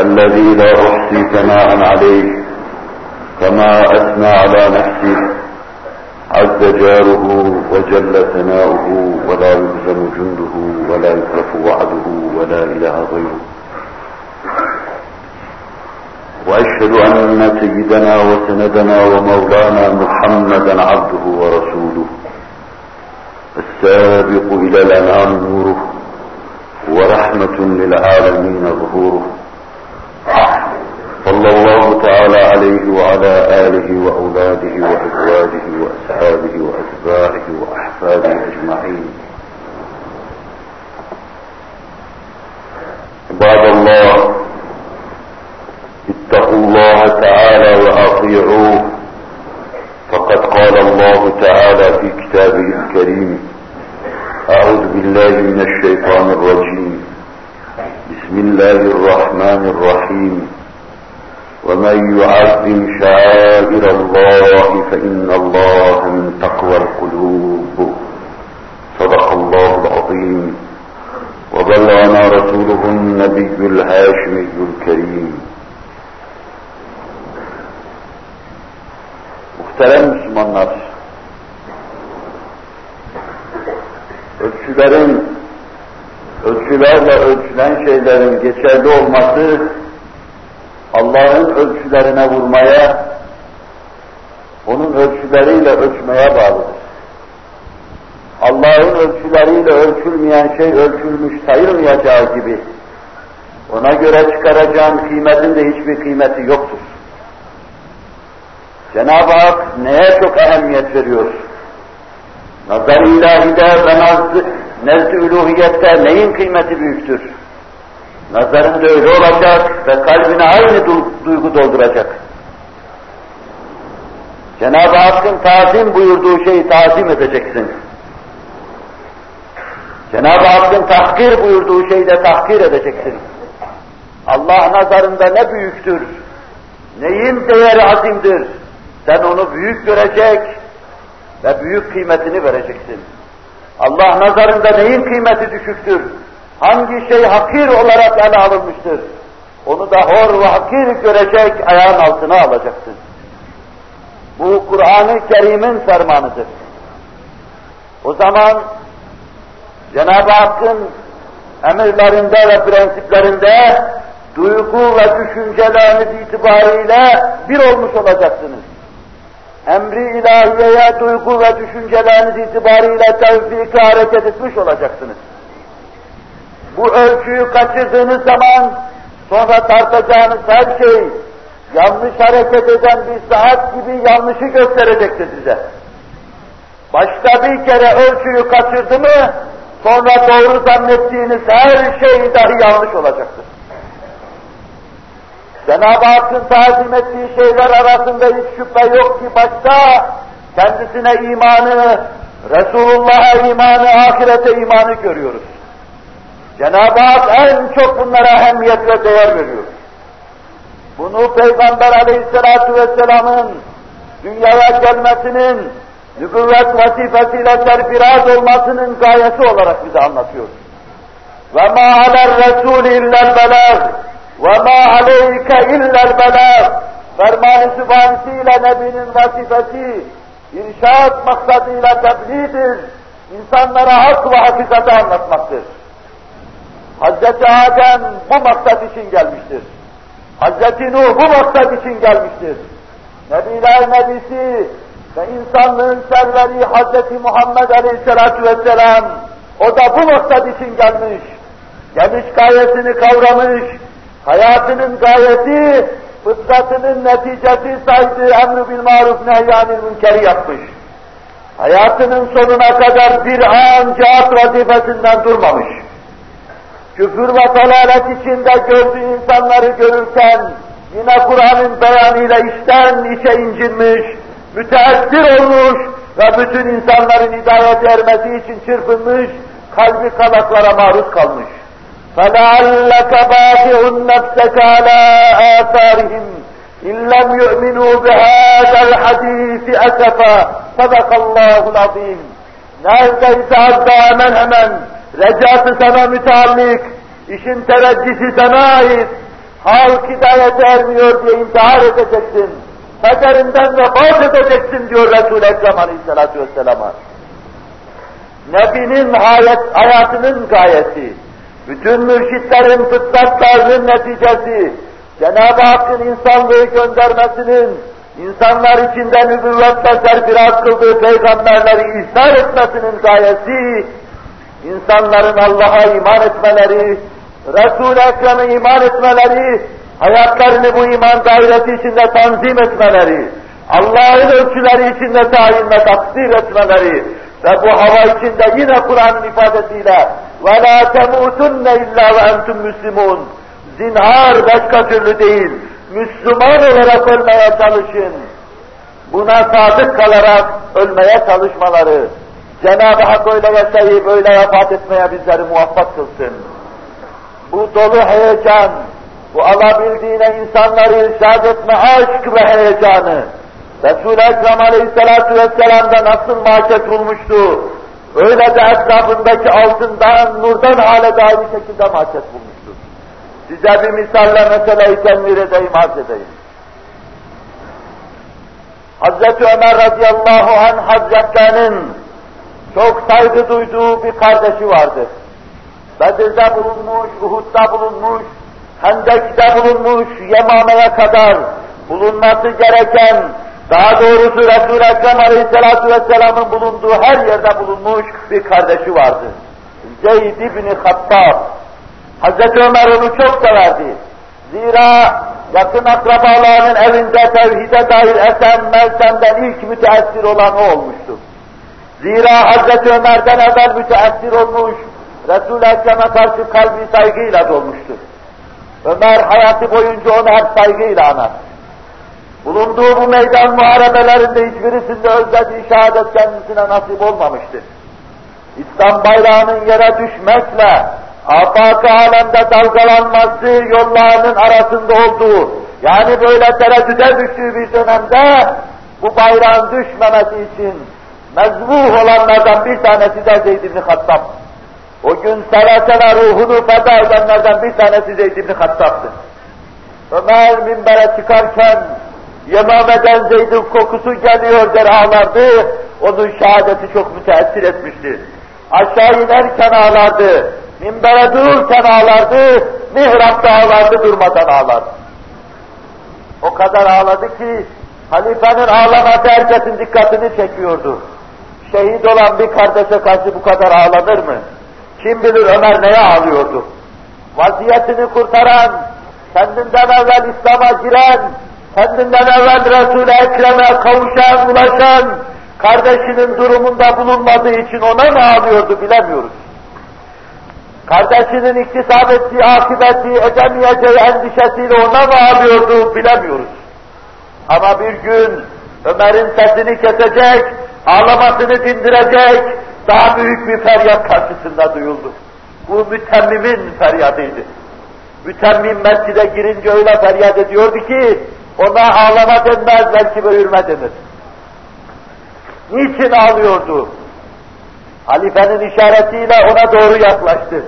Speaker 3: الذي لا أحصي ثناء عليه كما أثنى على نفسه عز جاره وجل ثناؤه ولا يلزم جنده ولا يخلف وعده ولا إله غيره. وأشهد أن سيدنا وسندنا ومولانا محمدا عبده ورسوله. السابق إلى الأنام نوره ورحمة للعالمين ظهوره. صلى الله تعالى عليه وعلى آله وأولاده وأزواجه وأصحابه وأتباعه وأحفاده أجمعين. عباد الله اتقوا الله تعالى وأطيعوه. فقد قال الله تعالى في كتابه الكريم أعوذ بالله من الشيطان الرجيم. بسم الله الرحمن الرحيم. ومن يعظم شعائر الله فإن الله من تقوى القلوب. صدق الله العظيم. وبلغنا رسوله النبي الهاشمي الكريم.
Speaker 2: Muhterem Müslümanlar, ölçülerin, ölçülerle ölçülen şeylerin geçerli olması Allah'ın ölçülerine vurmaya, onun ölçüleriyle ölçmeye bağlıdır. Allah'ın ölçüleriyle ölçülmeyen şey ölçülmüş sayılmayacağı gibi, ona göre çıkaracağın kıymetin de hiçbir kıymeti yoktur. Cenab-ı Hak neye çok ehemmiyet veriyor? Nazar-ı ilahide ve nazd nezd-i üluhiyette neyin kıymeti büyüktür? Nazarında öyle olacak ve kalbine aynı duygu dolduracak. Cenab-ı Hakk'ın tazim buyurduğu şeyi tazim edeceksin. Cenab-ı Hakk'ın tahkir buyurduğu şeyi de tahkir edeceksin. Allah nazarında ne büyüktür, neyin değeri azimdir, sen onu büyük görecek ve büyük kıymetini vereceksin. Allah nazarında neyin kıymeti düşüktür, hangi şey hakir olarak ele alınmıştır, onu da hor ve hakir görecek, ayağın altına alacaksın. Bu Kur'an-ı Kerim'in fermanıdır. O zaman Cenab-ı Hakk'ın emirlerinde ve prensiplerinde duygu ve düşünceleriniz itibariyle bir olmuş olacaksınız. Emri ilahiyeye duygu ve düşünceleriniz itibariyle tevfik hareket etmiş olacaksınız. Bu ölçüyü kaçırdığınız zaman sonra tartacağınız her şey yanlış hareket eden bir saat gibi yanlışı gösterecektir size. Başta bir kere ölçüyü kaçırdı mı, sonra doğru zannettiğiniz her şey dahi yanlış olacaktır. Cenab-ı Hakk'ın tazim ettiği şeyler arasında hiç şüphe yok ki başta kendisine imanı, Resulullah'a imanı, ahirete imanı görüyoruz. Cenab-ı Hak en çok bunlara ehemmiyet ve değer veriyor. Bunu Peygamber aleyhissalatu vesselamın dünyaya gelmesinin nübüvvet vazifesiyle serfiraz olmasının gayesi olarak bize anlatıyor. Ve ma aler resul illel belag ve ma aleyke illel belag ferman-ı sübhanesiyle Nebinin vazifesi irşad maksadıyla tebliğdir. İnsanlara hak ve hakikati anlatmaktır. Hazreti Adem bu maksat için gelmiştir. Hazreti Nuh bu maksat için gelmiştir. Nebiler Nebisi ve insanlığın serveri Hazreti Muhammed Aleyhisselatü Vesselam o da bu maksat için gelmiş. Geliş gayesini kavramış, hayatının gayesi, fıtratının neticesi saydığı emr-i bil maruf nehyanil münkeri yapmış. Hayatının sonuna kadar bir an cihat vazifesinden durmamış küfür ve dalalet içinde gördüğü insanları görürken yine Kur'an'ın beyanıyla içten içe incinmiş, müteessir olmuş ve bütün insanların hidayet ermesi için çırpınmış, kalbi kalaklara maruz kalmış. فَلَعَلَّكَ بَاخِعُ نَفْسَكَ عَلَى آثَارِهِمْ اِنْ لَمْ يُؤْمِنُوا بِهَذَا الْحَد۪يثِ أَسَفًا صَدَقَ اللّٰهُ الْعَظ۪يمِ Neredeyse az hemen hemen recatı sana müteallik, işin teveccüsü sana ait, halk hidayete ermiyor diye intihar edeceksin, kaderinden vefat edeceksin diyor Resul-i Ekrem Aleyhisselatü Vesselam'a. Nebinin hayat, hayatının gayesi, bütün mürşitlerin fıtratlarının neticesi, Cenab-ı Hakk'ın insanlığı göndermesinin, insanlar içinde nübüvvetle serfiraz kıldığı peygamberleri ihsan etmesinin gayesi, insanların Allah'a iman etmeleri, Resul-i Ekrem'e iman etmeleri, hayatlarını bu iman dairesi içinde tanzim etmeleri, Allah'ın ölçüleri içinde tayin ve takdir etmeleri ve bu hava içinde yine Kur'an'ın ifadesiyle وَلَا تَمُوتُنَّ اِلَّا وَاَنْتُمْ مُسْلِمُونَ Zinhar başka türlü değil, Müslüman olarak ölmeye çalışın. Buna sadık kalarak ölmeye çalışmaları, Cenab-ı Hak öyle yaşayıp öyle vefat etmeye bizleri muvaffak kılsın. Bu dolu heyecan, bu alabildiğine insanları irşad etme aşk ve heyecanı, Resul-i Ekrem Aleyhisselatü Vesselam'da nasıl mahket bulmuştu, öyle de etrafındaki altından, nurdan hale de aynı şekilde mahket bulmuştu. Size bir misalle meseleyi tenvir edeyim, arz edeyim. Hazreti Ömer radıyallahu anh Hazretlerinin çok saygı duyduğu bir kardeşi vardı. Bedir'de bulunmuş, Uhud'da bulunmuş, Hendek'te bulunmuş, Yemame'ye kadar bulunması gereken, daha doğrusu Resul-i Ekrem Aleyhisselatü Vesselam'ın bulunduğu her yerde bulunmuş bir kardeşi vardı. Zeyd ibn Hattab. Hazreti Ömer onu çok severdi. Zira yakın akrabalarının evinde tevhide dair esen melsemden ilk müteessir olan o olmuştu. Zira Hazreti Ömer'den evvel müteessir olmuş, Resul-i Ekrem'e karşı kalbi saygıyla dolmuştur. Ömer hayatı boyunca onu hep saygıyla anar. Bulunduğu bu meydan muharebelerinde hiçbirisinde özlediği şehadet kendisine nasip olmamıştır. İslam bayrağının yere düşmekle, afak alemde dalgalanması yollarının arasında olduğu, yani böyle tereddüde düştüğü bir dönemde, bu bayrağın düşmemesi için mezvuh olanlardan bir tanesi de Zeyd ibn Hattab. O gün seve ruhunu feda edenlerden bir tanesi Zeyd ibn Hattab'tı. Ömer minbere çıkarken Yemame'den Zeyd'in kokusu geliyor der ağlardı. Onun şehadeti çok müteessir etmişti. Aşağı inerken ağlardı. Minbere dururken ağlardı. Mihrapta ağlardı durmadan ağlardı. O kadar ağladı ki halifenin ağlaması herkesin dikkatini çekiyordu. Şehit olan bir kardeşe karşı bu kadar ağlanır mı? Kim bilir Ömer neye ağlıyordu? Vaziyetini kurtaran, kendinden evvel İslam'a giren, kendinden evvel Resul-i Ekrem'e kavuşan, ulaşan, kardeşinin durumunda bulunmadığı için ona mı ağlıyordu bilemiyoruz. Kardeşinin iktisap ettiği, akıbeti edemeyeceği endişesiyle ona mı ağlıyordu bilemiyoruz. Ama bir gün Ömer'in sesini kesecek, ağlamasını dindirecek, daha büyük bir feryat karşısında duyuldu. Bu mütemmimin feryadıydı. Mütemmim mescide girince öyle feryat ediyordu ki, ona ağlama denmez, belki böğürme denir. Niçin ağlıyordu? Halifenin işaretiyle ona doğru yaklaştı.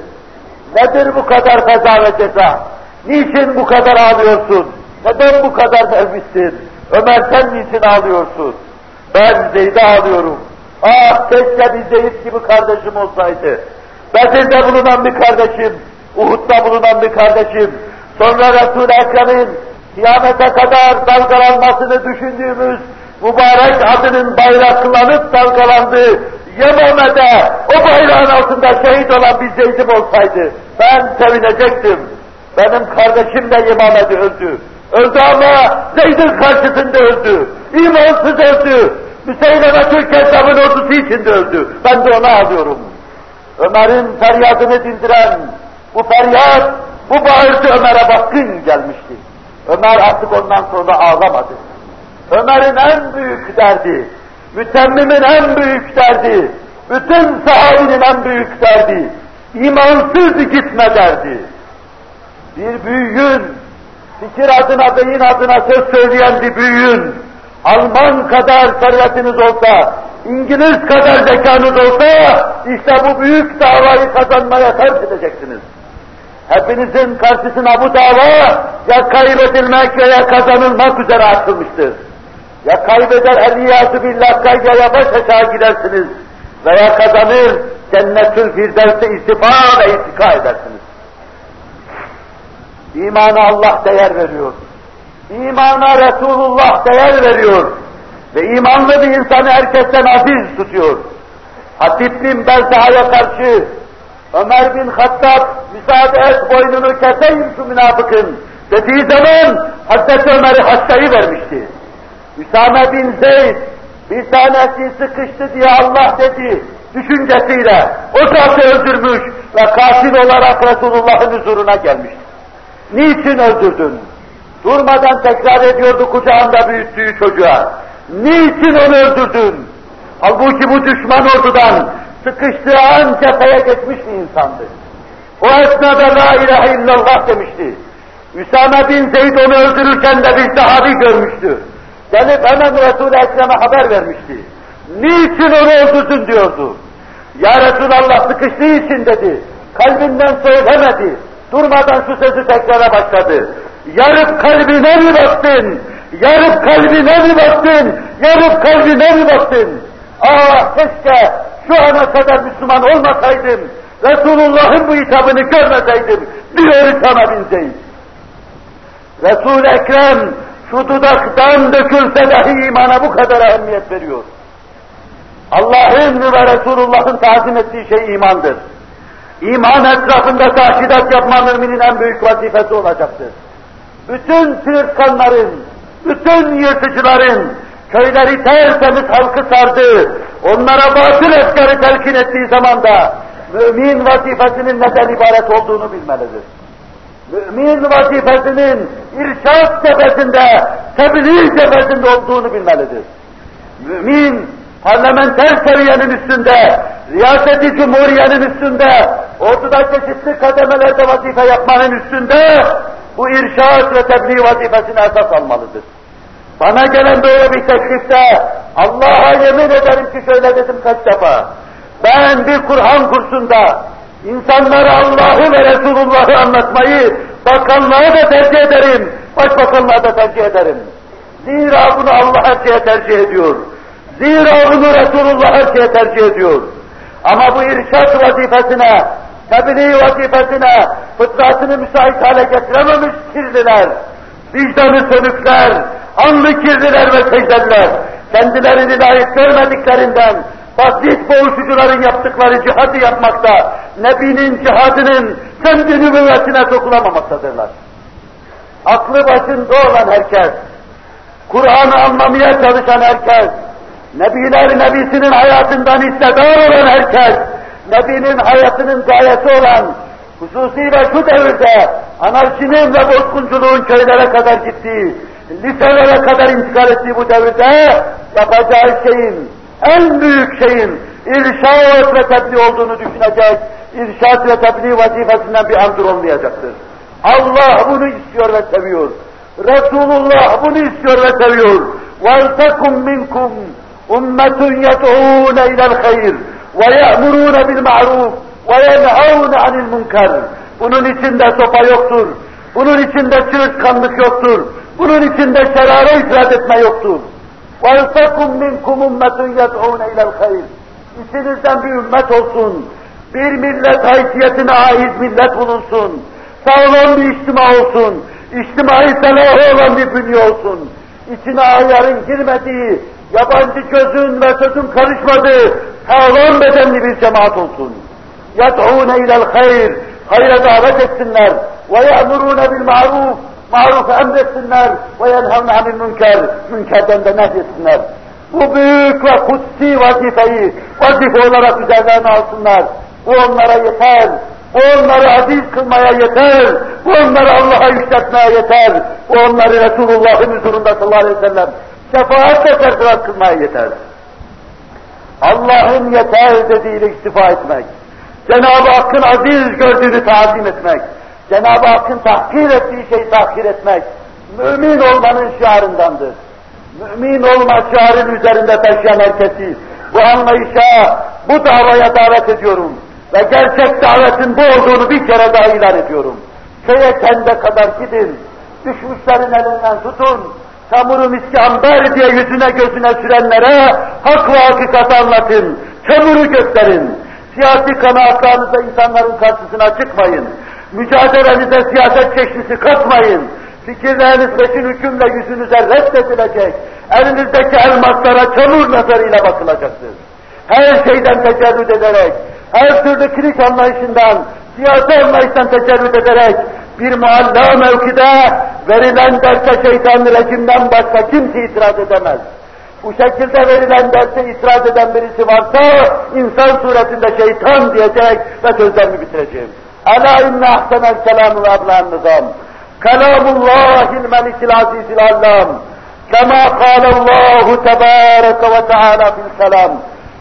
Speaker 2: Nedir bu kadar feza ve ceza? Niçin bu kadar ağlıyorsun? Neden bu kadar nevmişsin? Ömer sen niçin ağlıyorsun? Ben Zeyd'e ağlıyorum. Ah keşke bir Zeyd gibi kardeşim olsaydı. Bedir'de bulunan bir kardeşim, Uhud'da bulunan bir kardeşim, sonra Resul-i Ekrem'in kıyamete kadar dalgalanmasını düşündüğümüz mübarek adının bayraklanıp dalgalandığı Yemame'de o bayrağın altında şehit olan bir Zeyd'im olsaydı ben sevinecektim. Benim kardeşim de Yemame'de öldü. Öldü ama Zeyd'in karşısında öldü. İmansız öldü. Müseyleme Türk hesabın ordusu içinde öldü. Ben de ona ağlıyorum. Ömer'in feryadını dindiren bu feryat, bu bağırtı Ömer'e baskın gelmişti. Ömer artık ondan sonra ağlamadı. Ömer'in en büyük derdi, mütemmimin en büyük derdi, bütün sahabinin en büyük derdi, imansız gitme derdi. Bir büyüğün, fikir adına, beyin adına söz söyleyen bir büyüğün, Alman kadar servetiniz olsa, İngiliz kadar zekanız olsa, işte bu büyük davayı kazanmaya terk edeceksiniz. Hepinizin karşısına bu dava ya kaybedilmek veya kazanılmak üzere açılmıştır. Ya kaybeder el-iyâzü billah kaygaya baş aşağı gidersiniz veya kazanır cennetül firdevse istifa ve istika edersiniz. İmana Allah değer veriyor. İmana Resulullah değer veriyor. Ve imanlı bir insanı herkesten aziz tutuyor. Hatip bin Belzaha'ya karşı Ömer bin Hattab müsaade et boynunu keseyim şu münafıkın dediği zaman Hazreti Ömer'i hastayı vermişti. Üsame bin Zeyd bir tanesi sıkıştı diye Allah dedi düşüncesiyle o zatı öldürmüş ve katil olarak Resulullah'ın huzuruna gelmiş. Niçin öldürdün? Durmadan tekrar ediyordu kucağında büyüttüğü çocuğa. Niçin onu öldürdün? Halbuki bu düşman ordudan sıkıştığı an cepheye geçmiş bir insandı. O esnada la ilahe illallah demişti. Üsame bin Zeyd onu öldürürken de bir sahabi görmüştü. Gelip hemen Resul-i Ekrem'e haber vermişti. Niçin onu öldürdün diyordu. Ya Resulallah sıkıştığı için dedi. Kalbinden söylemedi. Durmadan şu sözü tekrara başladı. Yarıp kalbine mi baktın? Yarıp kalbine mi baktın? Yarıp kalbine mi baktın? Ah keşke şu ana kadar Müslüman olmasaydım, Resulullah'ın bu hitabını görmeseydim diyor sana bin Zeyd. Resul-i Ekrem şu dudaktan dökülse dahi imana bu kadar ehemmiyet veriyor. Allah'ın ve Resulullah'ın tazim ettiği şey imandır. İman etrafında taşidat yapma müminin en büyük vazifesi olacaktır. Bütün sırtkanların, bütün yırtıcıların, köyleri tertemiz halkı sardı, onlara batıl efkarı telkin ettiği zaman da mümin vazifesinin neden ibaret olduğunu bilmelidir. Mümin vazifesinin irşad cephesinde, tebliğ cephesinde olduğunu bilmelidir. Mümin parlamenter seviyenin üstünde, riyaseti cumhuriyenin üstünde, orduda çeşitli kademelerde vazife yapmanın üstünde bu irşad ve tebliğ vazifesini esas almalıdır. Bana gelen böyle bir teklifte Allah'a yemin ederim ki şöyle dedim kaç defa. Ben bir Kur'an kursunda insanlara Allah'ı ve Resulullah'ı anlatmayı bakanlığa da tercih ederim. başbakanlığa da tercih ederim. Zira bunu Allah her şeye tercih ediyor. Zira bunu Resulullah her şeye tercih ediyor. Ama bu irşat vazifesine, tebliğ vazifesine fıtratını müsait hale getirememiş kirliler, vicdanı sönükler, anlı kirliler ve secdeliler, kendilerini layık görmediklerinden, basit boğuşucuların yaptıkları cihadı yapmakta, Nebi'nin cihadının kendi nübüvvetine sokulamamaktadirler. Aklı başında olan herkes, Kur'an'ı anlamaya çalışan herkes, Nebiler Nebisinin hayatından hissedar olan herkes, Nebinin hayatının gayesi olan, hususiyle şu devirde anarşinin ve bozgunculuğun köylere kadar gittiği, liselere kadar intikal ettiği bu devirde yapacağı şeyin, en büyük şeyin irşad ve tebliğ olduğunu düşünecek, irşad ve tebliğ vazifesinden bir andır olmayacaktır. Allah bunu istiyor ve seviyor. Resulullah bunu istiyor ve seviyor. وَلْتَكُمْ مِنْكُمْ أُمَّةٌ يَدْعُونَ إِلَى الْخَيْرِ وَيَأْمُرُونَ بِالْمَعْرُوفِ وَيَنْهَوْنَ عَنِ الْمُنْكَرِ Bunun içinde sopa yoktur. Bunun içinde çırtkanlık yoktur. Bunun içinde şerare itiraz etme yoktur. وَلْتَكُمْ مِنْكُمْ اُمَّةٌ يَدْعُونَ اِلَى الْخَيْرِ İçinizden bir ümmet olsun. Bir millet haysiyetine ait millet bulunsun. Sağlam bir içtima olsun. İçtimai selahı olan bir bünye olsun. İçine ayarın girmediği, yabancı gözün ve sözün karışmadığı sağlam bedenli bir cemaat olsun. يَدْعُونَ اِلَى الْخَيْرِ Hayra davet etsinler. وَيَأْمُرُونَ بِالْمَعْرُوفِ Maruf emretsinler. وَيَنْهَوْنَ عَنِ الْمُنْكَرِ Münkerden de nehyetsinler. Bu büyük ve kutsi vazifeyi vazife olarak üzerlerine alsınlar. Bu onlara yeter. Bu onları aziz kılmaya yeter. Bu onları Allah'a yükseltmeye yeter. Bu onları Resulullah'ın huzurunda sallallahu aleyhi ve sellem şefaatle serfiraz kılmaya yeter. Allah'ın yeter dediğiyle iktifa etmek. Cenab-ı Hakk'ın aziz gördüğünü tazim etmek. Cenab-ı Hakk'ın tahkir ettiği şeyi tahkir etmek. Mümin olmanın şiarındandır. Mümin olma şiarın üzerinde taşıyan herkesi bu anlayışa, bu davaya davet ediyorum. Ve gerçek davetin bu olduğunu bir kere daha ilan ediyorum. Köye kende kadar gidin, düşmüşlerin elinden tutun, çamuru miskamber diye yüzüne gözüne sürenlere hak ve hakikati anlatın, çamuru gösterin. Siyasi kanaatlarınızda insanların karşısına çıkmayın. Mücadelenize siyaset çeşnisi katmayın. Fikirleriniz peşin hükümle yüzünüze reddedilecek. Elinizdeki elmaslara çamur nazarıyla bakılacaktır. Her şeyden tecerrüt ederek, her türlü kilit anlayışından, siyasi anlayıştan tecerrüt ederek bir mualla mevkide verilen derse şeytan rejimden başka kimse itiraz edemez. Bu şekilde verilen derse itiraz eden birisi varsa insan suretinde şeytan diyecek ve sözlerini bitireceğim. Ela inne ahsenel kelamu ve ablan nizam. Kelamullahil melikil azizil allam. Kema kâlallahu tebâreke ve teâlâ fil kelam.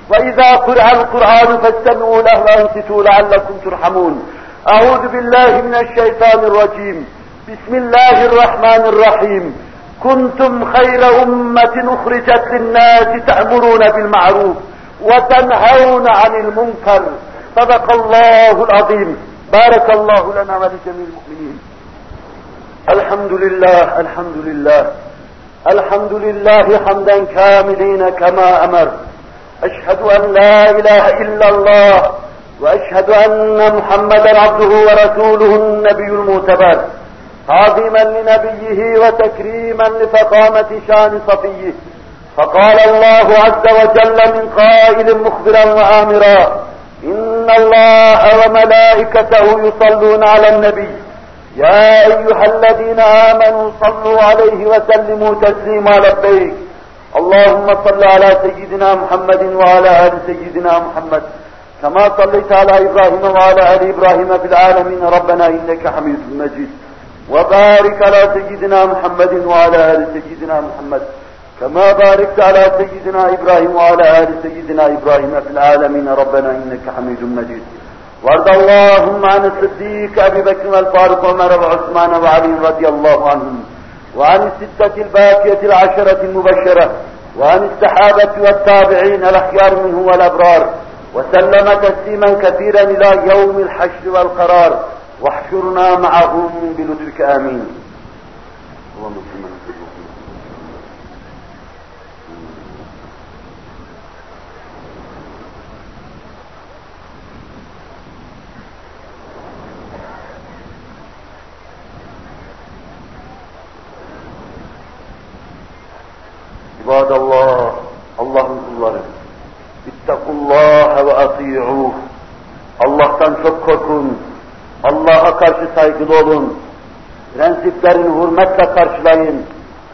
Speaker 2: وإذا قرأ القرآن فاستمعوا له وأنصتوا لعلكم ترحمون. أعوذ بالله من الشيطان الرجيم. بسم الله الرحمن الرحيم. كنتم خير أمة أخرجت للناس تأمرون بالمعروف وتنهون عن المنكر. صدق الله العظيم. بارك الله لنا ولجميع المؤمنين. الحمد لله الحمد لله. الحمد لله حمدا كاملين كما أمر. أشهد أن لا إله إلا الله وأشهد أن محمدا عبده ورسوله النبي المعتبر تعظيما لنبيه وتكريما لفقامة شان صفيه. فقال الله عز وجل من قائل مخبرا وآمرا إن الله وملائكته يصلون على النبي. يا أيها الذين آمنوا صلوا عليه وسلموا تسليما لبيك اللهم صل على سيدنا محمد وعلى آل سيدنا محمد. كما صليت على إبراهيم وعلى آل إبراهيم في العالمين. ربنا إنك حميد مجيد. وبارك على سيدنا محمد وعلى آل سيدنا محمد. كما باركت على سيدنا إبراهيم وعلى آل سيدنا إبراهيم في العالمين. ربنا إنك حميد مجيد. وارض اللهم عن الصديق أبي بكر والفاروق وعمر وعثمان وعلي رضي الله عنهم. وعن الستة الباقية العشرة المبشرة وعن السحابة والتابعين الأخيار منه والأبرار وسلم تسليما كثيرا إلى يوم الحشر والقرار واحشرنا معهم بلطفك آمين. İbadallah, Allah'ın kulları. İttakullaha ve ati'uh. Allah'tan çok korkun. Allah'a karşı saygılı olun. Prensiplerini hürmetle karşılayın.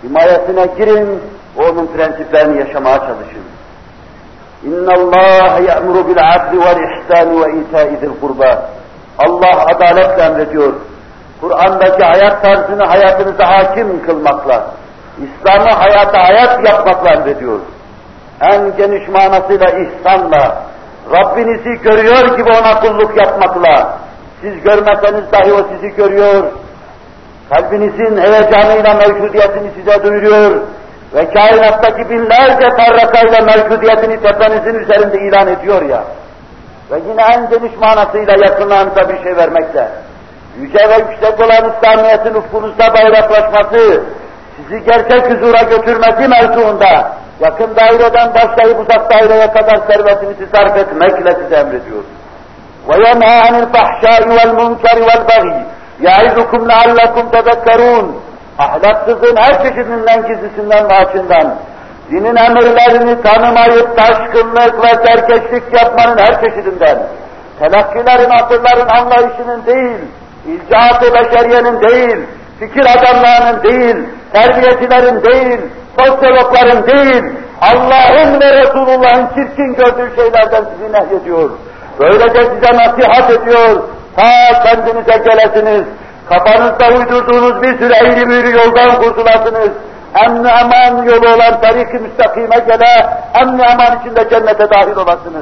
Speaker 2: Himayesine girin, onun prensiplerini yaşamaya çalışın. İnna Allah ya'muru bil adli vel ihsani ve ita'i zil kurba. Allah adaletle emrediyor. Kur'an'daki hayat tarzını hayatınıza hakim kılmakla, İslam'ı hayata hayat yapmakla emrediyor. En geniş manasıyla ihsanla, Rabbinizi görüyor gibi ona kulluk yapmakla, siz görmeseniz dahi o sizi görüyor, kalbinizin heyecanıyla mevcudiyetini size duyuruyor ve kainattaki binlerce tarrakayla mevcudiyetini tepenizin üzerinde ilan ediyor ya. Ve yine en geniş manasıyla yakınlarınıza bir şey vermekle, yüce ve yüksek olan İslamiyet'in ufkunuzda bayraklaşması, sizi gerçek huzura götürmesi mevzuunda, yakın daireden başlayıp uzak daireye kadar servetinizi sarf etmekle size emrediyor. وَيَنْهَا عَنِ الْفَحْشَاءِ وَالْمُنْكَرِ وَالْبَغِيِ يَعِذُكُمْ لَعَلَّكُمْ تَذَكَّرُونَ Ahlaksızlığın her çeşidinden, gizlisinden ve açından, dinin emirlerini tanımayıp taşkınlık ve serkeşlik yapmanın her çeşidinden, telakkilerin, akılların anlayışının değil, ilcaat-ı beşeriyenin değil, fikir adamlarının değil, terbiyecilerin değil, sosyologların değil, Allah'ın ve Resulullah'ın çirkin gördüğü şeylerden sizi nehyediyor. Böylece size nasihat ediyor, ta kendinize gelesiniz, kafanızda uydurduğunuz bir sürü eğri büğrü yoldan kurtulasınız, emn eman yolu olan tarik-i müstakime gele, emn eman içinde cennete dahil olasınız.